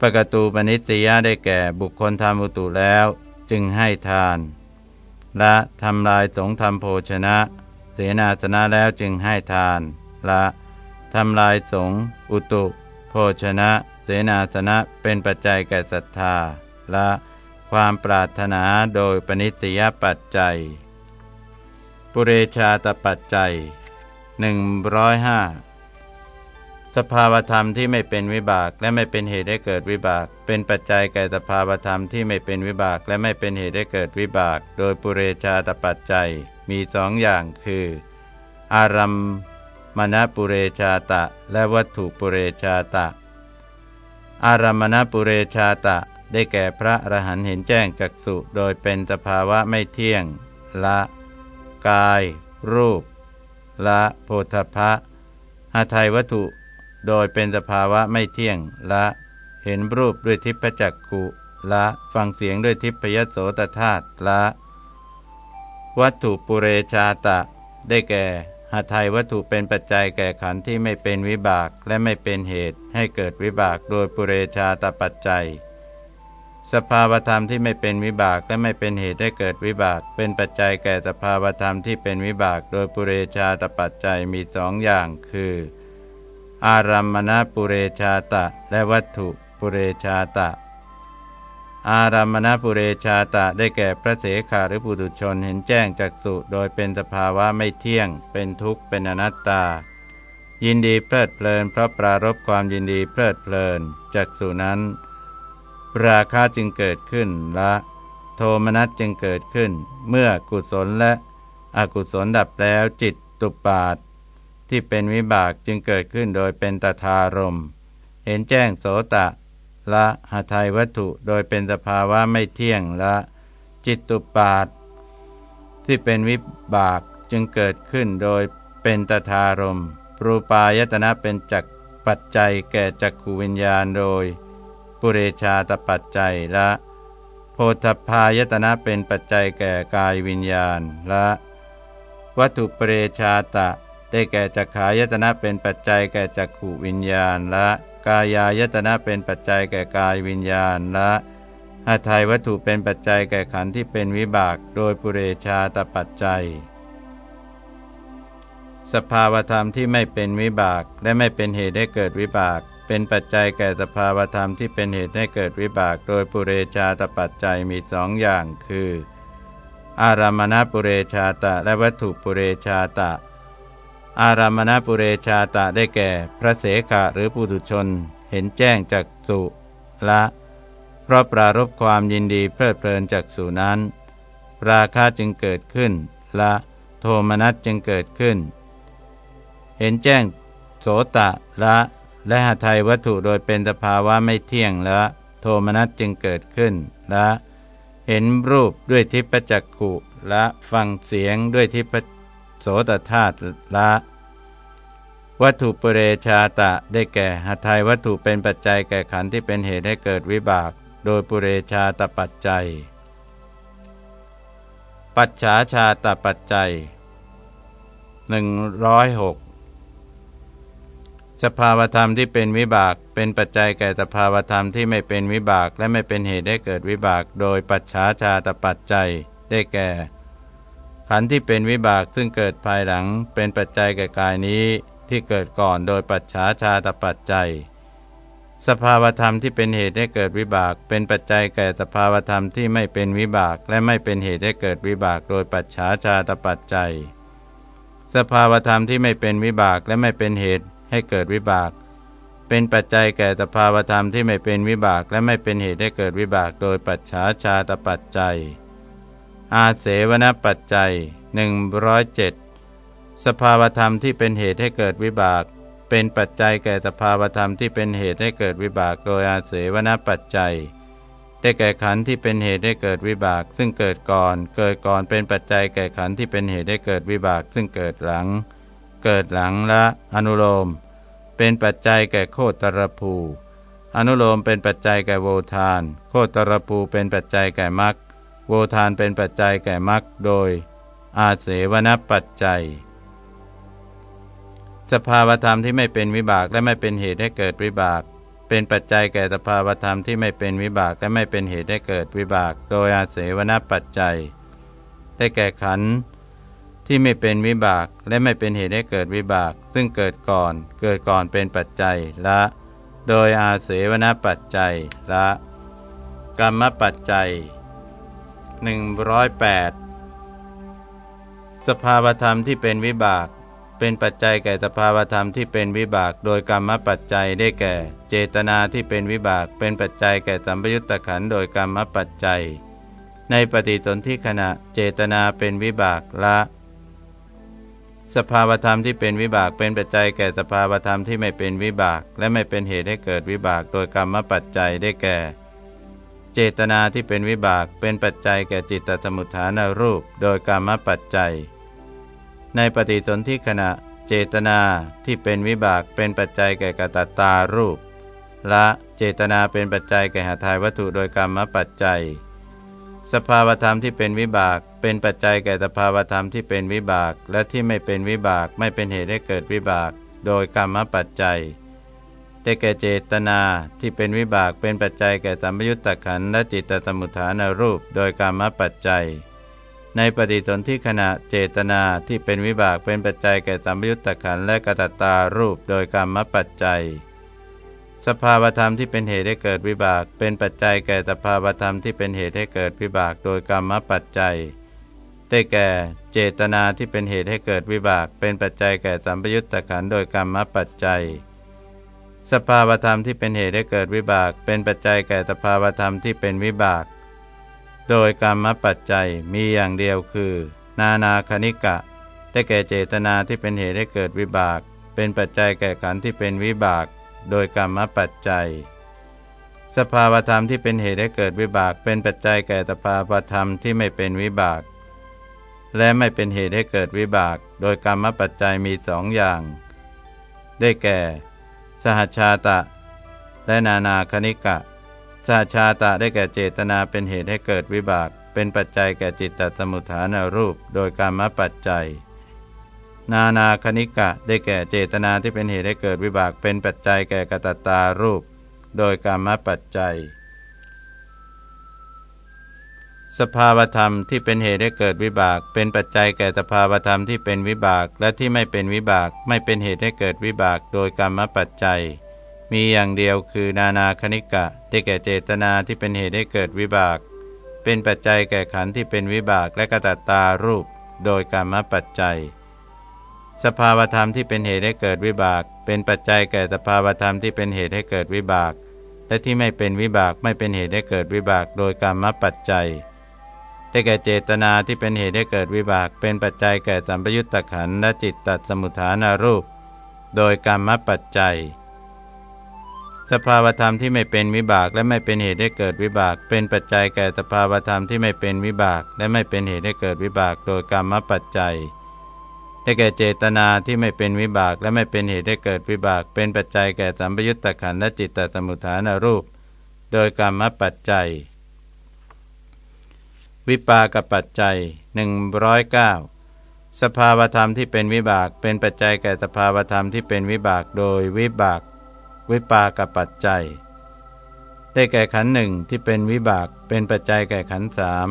ปกตูปนิสยาได้แก่บุคคลทำอุตุแล้ว จึงให้ทาน ละทำลายสงทำโภชนะ เสนาสนะแล้วจึงให้ทาน ละทำลายสงอุตุโภชนะ เสนาสนะเป็นปัจจัยแก่ศรัทธาละความปรารถนาโดยปณิสยปัจจัย ปุเรชาตปัจจัย หนึ่งร้อยห้าสภาวธรรมที่ไม่เป็นวิบากและไม่เป็นเหตุให้เกิดวิบาก เป็นปัจจัยแก่สภาวธรรมที่ไม่เป็นวิบากและไม่เป็นเหตุให้เกิดวิบาก โดยปุเรชาตปัจจัยมีสองอย่างคือ อารัมมณปุเรชาตะ และวัตถุปุเรชาตะ อารัมมณปุเรชาตะ ได้แก่พระอรหันต์เห็นแจ้งจักสุโดยเป็นสภาวะไม่เที่ยง ละ กาย รูป ละโพธพะหาไทยวัตถุ โดยเป็นสภาวะไม่เที่ยงละ เห็นรูปด้วยทิพจักขุละฟังเสียงด้วยทิพยโสตธาตุละ วัตถุปุเรชาตะ ได้แก่หาไทยวัตถุเป็นปัจจัยแก่ขันธ์ที่ไม่เป็นวิบากและไม่เป็นเหตุให้เกิดวิบากโดยปุเรชาตปัจจัย สภาวธรรมที่ไม่เป็นวิบากและไม่เป็นเหตุให้เกิดวิบาก เป็นปัจจัยแก่สภาวธรรมที่เป็นวิบาก โดยปุเรชาตปัจจัยมีสองอย่าง คือ อารัมมณปุเรชาตะ และวัตถุปุเรชาตะ อารัมมณปุเรชาตะได้แก่พระเสขาหรือปุถุชนเห็นแจ้งจักสุโดยเป็นสภาวะไม่เที่ยง เป็นทุกข์เป็นอนัตตา ยินดีเพลิดเพลินเพราะปรารบความยินดีเพลิดเพลินจักสุนั้น ราคาจึงเกิดขึ้นละ โทมนัสจึงเกิดขึ้น เมื่อกุศลและอกุศลดับแล้วจิตตุปาทที่เป็นวิบากจึงเกิดขึ้นโดยเป็นตถารม เห็นแจ้งโสตะ ละหาไทยวัตถุโดยเป็นสภาวะไม่เที่ยงละ จิตตุปาทที่เป็นวิบากจึงเกิดขึ้นโดยเป็นตถารมปรูปายตนะเป็นจักปัจจัยแก่จักขูวิญญาณโดย ปุเรชาตปัจจัยละ โพธพายตนะเป็นปัจจัยแก่กายวิญญาณละ วัตถุปเรชาตะ ได้แก่จักขายตนะเป็นปัจจัยแก่จักขูวิญญาณละ กายายตนะเป็นปัจจัยแก่กายวิญญาณละหาไทยวัตถุเป็นปัจจัยแก่ขันธ์ที่เป็นวิบาก โดยปุเรชาตปัจจัย สภาวธรรมที่ไม่เป็นวิบากและไม่เป็นเหตุให้เกิดวิบาก เป็นปัจจัยแก่สภาวธรรมที่เป็นเหตุให้เกิดวิบาก โดยปุเรชาตปัจจัยมีสองอย่าง คือ อารามณปุเรชาตะ และวัตถุปุเรชาตะ อารามณปุเรชาตะได้แก่ พระเสขะหรือปุถุชน เห็นแจ้งจากสุละ เพราะปรารบความยินดีเพลิดเพลินจากสุนั้น ราคาจึงเกิดขึ้น ละ โทมนัสจึงเกิดขึ้น เห็นแจ้งโสตะละ และหาไทยวัตถุโดยเป็นสภาวะไม่เที่ยงละโทมนัสจึงเกิดขึ้นละเห็นรูปด้วยทิพจักขุละฟังเสียงด้วยทิพโสตธาตุละ วัตถุปเรชาตะได้แก่หาไทยวัตถุเป็นปัจจัยแก่ขันธ์ที่เป็นเหตุให้เกิดวิบาก โดยปุเรชาตปัจจัย ปัจฉาชาตปัจจัย106 สภาวธรรมที่เป็นวิบาก เป็นปัจจัยแก่สภาวธรรมที่ไม่เป็นวิบากและไม่เป็นเหตุให้เกิดวิบาก โดยปัจฉาชาตปัจจัยได้แก่ ขันธ์ที่เป็นวิบากซึ่งเกิดภายหลัง เป็นปัจจัยแก่กายนี้ที่เกิดก่อนโดยปัจฉาชาตปัจจัย สภาวธรรมที่เป็นเหตุให้เกิดวิบาก เป็นปัจจัยแก่สภาวธรรมที่ไม่เป็นวิบาก และไม่เป็นเหตุให้เกิดวิบาก โดยปัจฉาชาตปัจจัย สภาวธรรมที่ไม่เป็นวิบากและไม่เป็นเหตุ ให้เกิดวิบาก เป็นปัจจัยแก่สภาวธรรมที่ไม่เป็นวิบากและไม่เป็นเหตุให้เกิดวิบากโดยปัจฉาชาตปัจจัย อาเสวนปัจจัย107 สภาวธรรมที่เป็นเหตุให้เกิดวิบาก เป็นปัจจัยแก่สภาวธรรมที่เป็นเหตุให้เกิดวิบากโดยอาเสวนปัจจัยได้แก่ขันธ์ที่เป็นเหตุให้เกิดวิบาก ซึ่งเกิดก่อน เกิดก่อนเป็นปัจจัยแก่ขันธ์ที่เป็นเหตุให้เกิดวิบาก ซึ่งเกิดหลัง เกิดหลังละ อนุโลม เป็นปัจจัยแก่โคตรภู อนุโลมเป็นปัจจัยแก่โวทาน โคตรภูเป็นปัจจัยแก่มรรคโวทานเป็นปัจจัยแก่มรรคโดย อาเสวนปัจจัย สภาวธรรมที่ไม่เป็นวิบากและไม่เป็นเหตุให้เกิดวิบาก เป็นปัจจัยแก่สภาวธรรมที่ไม่เป็นวิบากและไม่เป็นเหตุให้เกิดวิบาก โดยอาเสวนปัจจัย ได้แก่ขันธ์ ที่ไม่เป็นวิบากและไม่เป็นเหตุให้เกิดวิบาก ซึ่งเกิดก่อน เกิดก่อนเป็นปัจจัยละ โดยอาเสวนปัจจัยละกรรมปัจจัย 108 สภาวธรรมที่เป็นวิบาก เป็นปัจจัยแก่สภาวธรรมที่เป็นวิบาก โดยกรรมปัจจัยได้แก่ เจตนาที่เป็นวิบาก เป็นปัจจัยแก่สัมปยุตตะขันโดยกรรมปัจจัย ในปฏิสนธิขณะเจตนาเป็นวิบากละ สภาวธรรมที่เป็นวิบากเป็นปัจจัยแก่สภาวธรรมที่ไม่เป็นวิบาก และไม่เป็นเหตุให้เกิดวิบากโดยกรรมปัจจัยได้แก่ เจตนาที่เป็นวิบากเป็นปัจจัยแก่จิตตสมุทฐานรูป โดยกรรมปัจจัย ในปฏิสนธิขณะ เจตนาที่เป็นวิบากเป็นปัจจัยแก่กตัตตารูป ละเจตนาเป็นปัจจัยแก่หาทายวัตถุโดยกรรมปัจจัย สภาวธรรมที่เป็นวิบาก เป็นปัจจัยแก่สภาวธรรมที่เป็นวิบาก และที่ไม่เป็นวิบากไม่เป็นเหตุให้เกิดวิบาก โดยกรรมปัจจัยได้แก่เจตนาที่เป็นวิบากเป็นปัจจัยแก่สัมยุญตะขันและจิตตสมุทฐานรูป โดยกรรมปัจจัย ในปฏิสนธิขณะเจตนาที่เป็นวิบากเป็นปัจจัยแก่สัมยุญตะขันและกตัตตารูป โดยกรรมปัจจัย สภาวธรรมที่เป็นเหตุให้เกิดวิบาก เป็นปัจจัยแก่สภาวธรรมที่เป็นเหตุให้เกิดวิบากโดยกรรมปัจจัย ได้แก่ เจตนาที่เป็นเหตุให้เกิดวิบาก เป็นปัจจัยแก่สัมปยุตตะขันโดยกรรมปัจจัย สภาวธรรมที่เป็นเหตุให้เกิดวิบาก เป็นปัจจัยแก่สภาวธรรมที่เป็นวิบาก โดยกรรมปัจจัยมีอย่างเดียวคือ นานาคณิกะ ได้แก่เจตนาที่เป็นเหตุให้เกิดวิบาก เป็นปัจจัยแก่ขันที่เป็นวิบาก โดยกรรมปัจจัย สภาวธรรมที่เป็นเหตุให้เกิดวิบาก เป็นปัจจัยแก่สภาวธรรมที่ไม่เป็นวิบาก และไม่เป็นเหตุให้เกิดวิบาก โดยกรรมปัจจัยมีสองอย่าง ได้แก่ สหชาตะ และนานาคณิกะ สหชาตะได้แก่เจตนาเป็นเหตุให้เกิดวิบาก เป็นปัจจัยแก่จิตตสมุทฐานรูป โดยกรรมปัจจัย นานาคณิกะได้แก่เจตนาที่เป็นเหตุให้เกิดวิบากเป็นปัจจัยแก่กตัตตารูป โดยกรรมปัจจัย สภาวธรรมที่เป็นเหตุให้เกิดวิบาก เป็นปัจจัยแก่สภาวธรรมที่เป็นวิบากและที่ไม่เป็นวิบากไม่เป็นเหตุให้เกิดวิบาก โดยกรรมปัจจัย มีอย่างเดียวคือนานาคณิกะ ได้แก่เจตนาที่เป็นเหตุให้เกิดวิบาก เป็นปัจจัยแก่ขันธ์ที่เป็นวิบากและกตัตตารูป โดยกรรมปัจจัย สภาวธรรมที่เป็นเหตุให้เกิดวิบาก เป็นปัจจัยแก่สภาวธรรมที่เป็นเหตุให้เกิดวิบาก และที่ไม่เป็นวิบากไม่เป็นเหตุให้เกิดวิบาก โดยกรรมปัจจัย ได้แก่เจตนาที่เป็นเหตุให้เกิดวิบาก เป็นปัจจัยแก่สัมปยุตตะขันและจิตตัดสมุทฐานารูป โดยกรรมปัจจัย สภาวธรรมที่ไม่เป็นวิบากและไม่เป็นเหตุให้เกิดวิบาก เป็นปัจจัยแก่สภาวธรรมที่ไม่เป็นวิบาก และไม่เป็นเหตุให้เกิดวิบาก โดยกรรมปัจจัย ได้แก่เจตนาที่ไม่เป็นวิบากและไม่เป็นเหตุให้เกิดวิบาก เป็นปัจจัยแก่สัมปยุตตะขันและจิตตสมุทฐานรูป โดยกรรมปัจจัย วิปากปัจจัย 109 สภาวธรรมที่เป็นวิบาก เป็นปัจจัยแก่สภาวธรรมที่เป็นวิบากโดยวิบาก วิปากปัจจัย ได้แก่ขันหนึ่งที่เป็นวิบาก เป็นปัจจัยแก่ขันสาม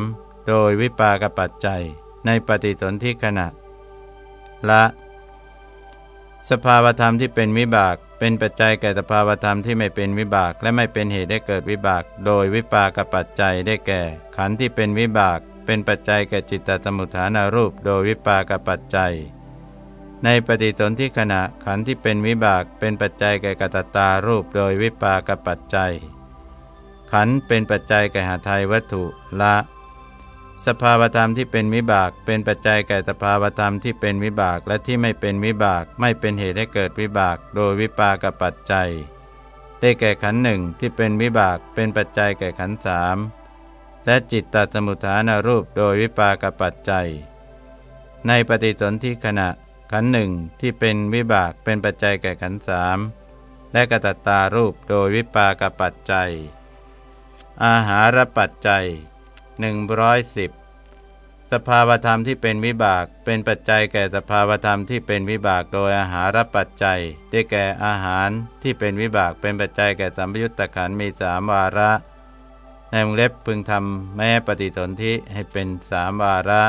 โดยวิปากปัจจัย ในปฏิสนธิขณะ ละ สภาวธรรมที่เป็นวิบาก เป็นปัจจัยแก่สภาวธรรมที่ไม่เป็นวิบาก และไม่เป็นเหตุได้เกิดวิบาก โดยวิปากปัจจัยได้แก่ ขันธ์ที่เป็นวิบาก เป็นปัจจัยแก่จิตตสมุทฐานารูป โดยวิปากปัจจัย ในปฏิสนธิขณะขันธ์ที่เป็นวิบาก เป็นปัจจัยแก่กตตารูป โดยวิปากปัจจัย ขันธ์เป็นปัจจัยแก่หาไทยวัตถุละ สภาวธรรมที่เป็นวิบาก เป็นปัจจัยแก่สภาวธรรมที่เป็นวิบากและที่ไม่เป็นวิบาก ไม่เป็นเหตุให้เกิดวิบาก โดยวิปากปัจจัย ได้แก่ขันหนึ่งที่เป็นวิบาก เป็นปัจจัยแก่ขันสามและจิตตสมุทฐานรูปโดยวิปากปัจจัย ในปฏิสนธิขณะ ขันหนึ่งที่เป็นวิบากเป็นปัจจัยแก่ขันสามและกตัตตารูปโดยวิปากปัจจัย อาหารปัจจัย หนึ่งร้อยสิบสภาวธรรมที่เป็นวิบาก เป็นปัจจัยแก่สภาวธรรมที่เป็นวิบากโดยอาหารปัจจัย ได้แก่อาหารที่เป็นวิบากเป็นปัจจัยแก่สัมยุญตขันมีสามวาระในวงเล็บพึงทำแม้ปฏิสนธิให้เป็นสามวาระ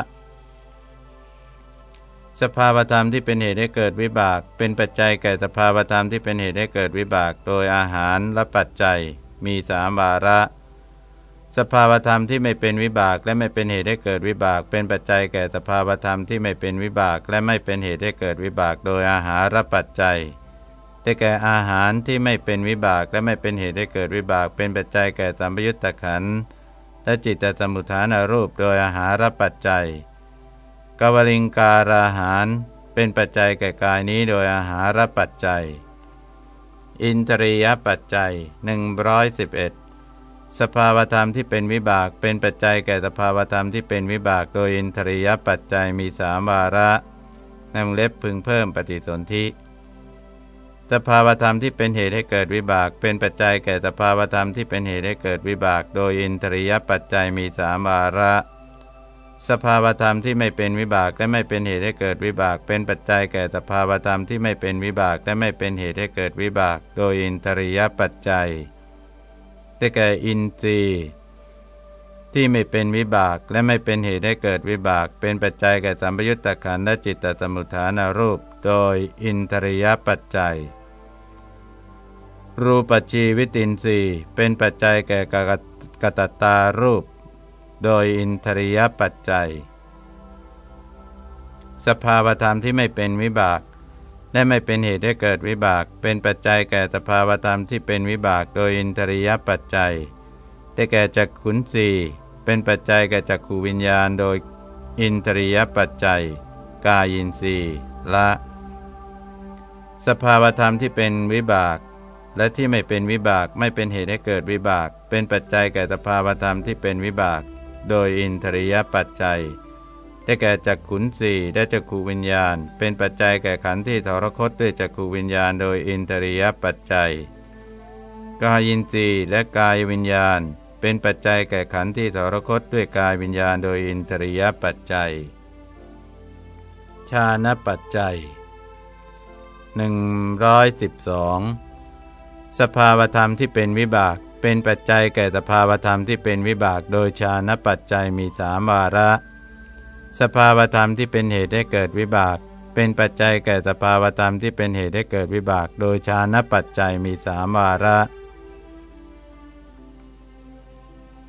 สภาวธรรมที่เป็นเหตุให้เกิดวิบาก เป็นปัจจัยแก่สภาวธรรมที่เป็นเหตุให้เกิดวิบาก โดยอาหารและปัจจัยมีสามวาระ สภาวธรรมที่ไม่เป็นวิบากและไม่เป็นเหตุให้เกิดวิบาก เป็นปัจจัยแก่สภาวธรรมที่ไม่เป็นวิบาก และไม่เป็นเหตุให้เกิดวิบาก โดยอาหารปัจจัย ได้แก่อาหารที่ไม่เป็นวิบากและไม่เป็นเหตุให้เกิดวิบาก เป็นปัจจัยแก่สัมปยุตตะขันและจิตตสมุทฐานรูปโดยอาหารปัจจัยกวลิงการาหารเป็นปัจจัยแก่กายนี้โดยอาหารปัจจัย อินทรียปัจจัย111 สภาวธรรมที่เป็นวิบากเป็นปัจจัยแก่สภาวธรรมที่เป็นวิบากโดยอินทรียปัจจัยมีสามวาระนำเล็บพึงเพิ่มปฏิสนธิสภาวธรรมที่เป็นเหตุให้เกิดวิบาก เป็นปัจจัยแก่สภาวธรรมที่เป็นเหตุให้เกิดวิบาก โดยอินทรียปัจจัยมีสามวาระ สภาวธรรมที่ไม่เป็นวิบากและไม่เป็นเหตุให้เกิดวิบาก เป็นปัจจัยแก่สภาวธรรมที่ไม่เป็นวิบากและไม่เป็นเหตุให้เกิดวิบาก โดยอินทรียปัจจัย ได้แก่อินทรีย์ที่ไม่เป็นวิบากและไม่เป็นเหตุให้เกิดวิบาก เป็นปัจจัยแก่สัมปยุตตะขันและจิตตสมุทฐานารูป โดยอินทรียปัจจัย รูปชีวิตินทรีย์เป็นปัจจัยแก่กตตารูป โดยอินทรียปัจจัย สภาวธรรมที่ไม่เป็นวิบาก และไม่เป็นเหตุให้เกิดวิบาก เป็นปัจจัยแก่สภาวธรรมที่เป็นวิบากโดยอินทรียปัจจัย ได้แก่จักขุนสีเป็นปัจจัยแก่จักขูวิญญาณโดยอินทรียปัจจัย กายินทรีละ สภาวธรรมที่เป็นวิบาก และที่ไม่เป็นวิบากไม่เป็นเหตุให้เกิดวิบาก เป็นปัจจัยแก่สภาวธรรมที่เป็นวิบาก โดยอินทรียปัจจัย ได้แก่จักขุนสี่ได้จักขูวิญญาณ เป็นปัจจัยแก่ขันธ์ที่ทรคตด้วยจักขูวิญญาณ โดยอินทรียปัจจัย กายินทรีและกายวิญญาณ เป็นปัจจัยแก่ขันธ์ที่ทรคตด้วยกายวิญญาณ โดยอินทรียปัจจัย ชาณปัจจัย 112 สภาวธรรมที่เป็นวิบาก เป็นปัจจัยแก่สภาวธรรมที่เป็นวิบาก โดยชานปัจจัยมีสามวาระ สภาวธรรมที่เป็นเหตุให้เกิดวิบาก เป็นปัจจัยแก่สภาวธรรมที่เป็นเหตุให้เกิดวิบาก โดยชานปัจจัยมีสามวาระ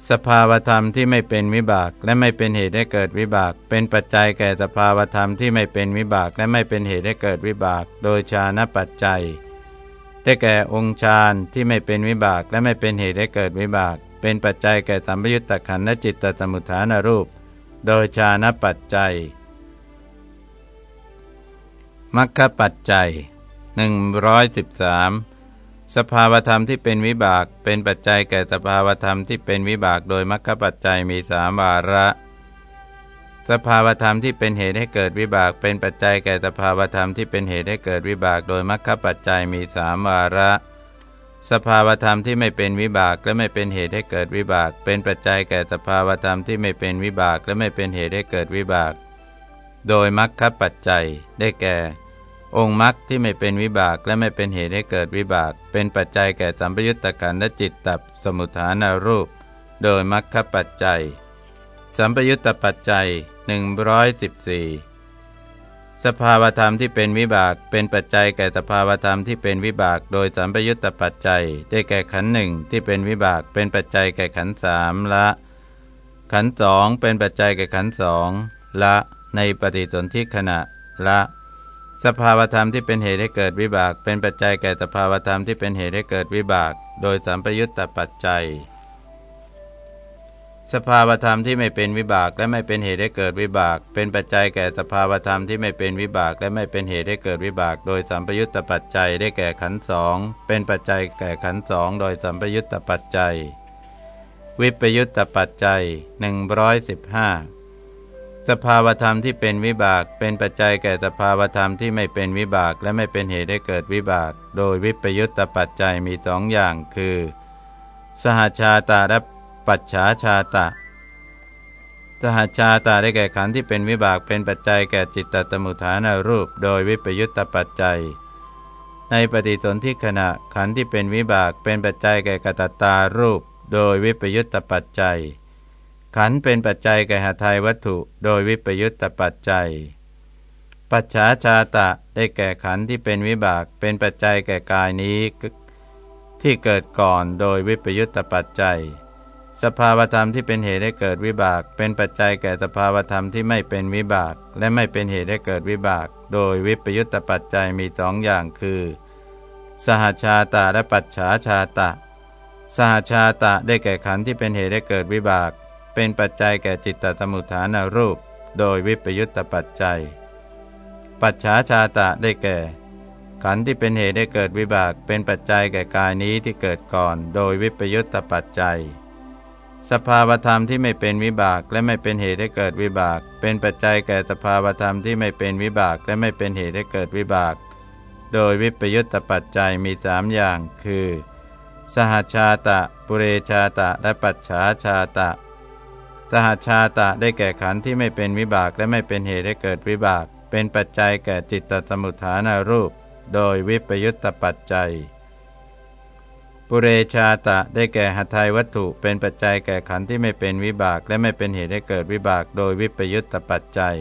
สภาวธรรมที่ไม่เป็นวิบากและไม่เป็นเหตุให้เกิดวิบาก เป็นปัจจัยแก่สภาวธรรมที่ไม่เป็นวิบากและไม่เป็นเหตุให้เกิดวิบาก โดยชานปัจจัย ได้แก่องค์ฌานที่ไม่เป็นวิบากและไม่เป็นเหตุให้เกิดวิบาก เป็นปัจจัยแก่สัมปยุตตะขันและจิตตสมุทฐานรูป โดยฌานปัจจัย มัคคปัจจัย113 สภาวธรรมที่เป็นวิบากเป็นปัจจัยแก่สภาวธรรมที่เป็นวิบากโดยมรรคปัจจัยมีสามวาระ สภาวธรรมที่เป็นเหตุให้เกิดวิบาก เป็นปัจจัยแก่สภาวธรรมที่เป็นเหตุให้เกิดวิบาก โดยมรรคปัจจัยมีสามวาระ สภาวธรรมที่ไม่เป็นวิบากและไม่เป็นเหตุให้เกิดวิบาก เป็นปัจจัยแก่สภาวธรรมที่ไม่เป็นวิบากและไม่เป็นเหตุให้เกิดวิบาก โดยมรรคปัจจัย ได้แก่ องค์มรรคที่ไม่เป็นวิบากและไม่เป็นเหตุให้เกิดวิบาก เป็นปัจจัยแก่สัมปยุตตะขันและจิตตับสมุทฐานารูป โดยมรรคปัจจัย สัมปยุตตปัจจัย114 สภาวธรรมที่เป็นวิบากเป็นปัจจัยแก่สภาวธรรมที่เป็นวิบาก โดยสัมปยุตตปัจจัย ได้แก่ขันหนึ่งที่เป็นวิบากเป็นปัจจัยแก่ขันสามละ ขันสองเป็นปัจจัยแก่ขันสองละ ในปฏิสนธิขณะละ สภาวธรรมที่เป็นเหตุให้เกิดวิบาก เป็นปัจจัยแก่สภาวธรรมที่เป็นเหตุให้เกิดวิบาก โดยสัมปยุตตปัจจัย สภาวธรรมที่ไม่เป็นวิบากและไม่เป็นเหตุให้เกิดวิบาก เป็นปัจจัยแก่สภาวธรรมที่ไม่เป็นวิบากและไม่เป็นเหตุให้เกิดวิบาก โดยสัมปยุตตปัจจัยได้แก่ขันสองเป็นปัจจัยแก่ขันสองโดยสัมปยุตตปัจจัย วิปยุตตปัจจัย115 สภาวธรรมที่เป็นวิบาก เป็นปัจจัยแก่สภาวธรรมที่ไม่เป็นวิบากและไม่เป็นเหตุให้เกิดวิบาก โดยวิปยุตตปัจจัยมีสองอย่างคือ สหชาตาและ ปัจฉาชาตะสหชาตาได้แก่ขันธ์ที่เป็นวิบากเป็นปัจจัยแก่จิตตตมุทฐานรูป โดยวิปยุตตปัจจัย ในปฏิสนธิขณะขันธ์ที่เป็นวิบากเป็นปัจจัยแก่กตตารูป โดยวิปยุตตปัจจัย ขันเป็นปัจจัยแก่หาไทยวัตถุ โดยวิปยุตตปัจจัย ปัจฉาชาตะได้แก่ขันที่เป็นวิบากเป็นปัจจัยแก่กายนี้ที่เกิดก่อนโดยวิปยุตตปัจจัย สภาวธรรมที่เป็นเหตุให้เกิดวิบาก เป็นปัจจัยแก่สภาวธรรมที่ไม่เป็นวิบาก และไม่เป็นเหตุให้เกิดวิบาก โดยวิปยุตตปัจจัยมีสองอย่างคือ สหชาตะและปัจฉาชาตะ สหชาตะได้แก่ขันธ์ที่เป็นเหตุให้เกิดวิบาก เป็นปัจจัยแก่จิตตสมุทฐานรูป โดยวิปยุตตปัจจัย ปัจฉาชาตะได้แก่ ขันธ์ที่เป็นเหตุให้เกิดวิบาก เป็นปัจจัยแก่กายนี้ที่เกิดก่อน โดยวิปยุตตปัจจัย สภาวธรรมที่ไม่เป็นวิบากและไม่เป็นเหตุให้เกิดวิบาก เป็นปัจจัยแก่สภาวธรรมที่ไม่เป็นวิบากและไม่เป็นเหตุให้เกิดวิบาก โดยวิปยุตตปัจจัยมีสามอย่าง คือ สหชาตะ ปุเรชาตะ และปัจฉาชาตะ สหชาตะได้แก่ขันธ์ที่ไม่เป็นวิบากและไม่เป็นเหตุให้เกิดวิบาก เป็นปัจจัยแก่จิตตสมุทฐานารูป โดยวิปยุตตปัจจัย ปุเรชาตะได้แก่หทัยวัตถุเป็นปัจจัยแก่ขันธ์ที่ไม่เป็นวิบากและไม่เป็นเหตุให้เกิดวิบากโดยวิปยุตตปัจจัย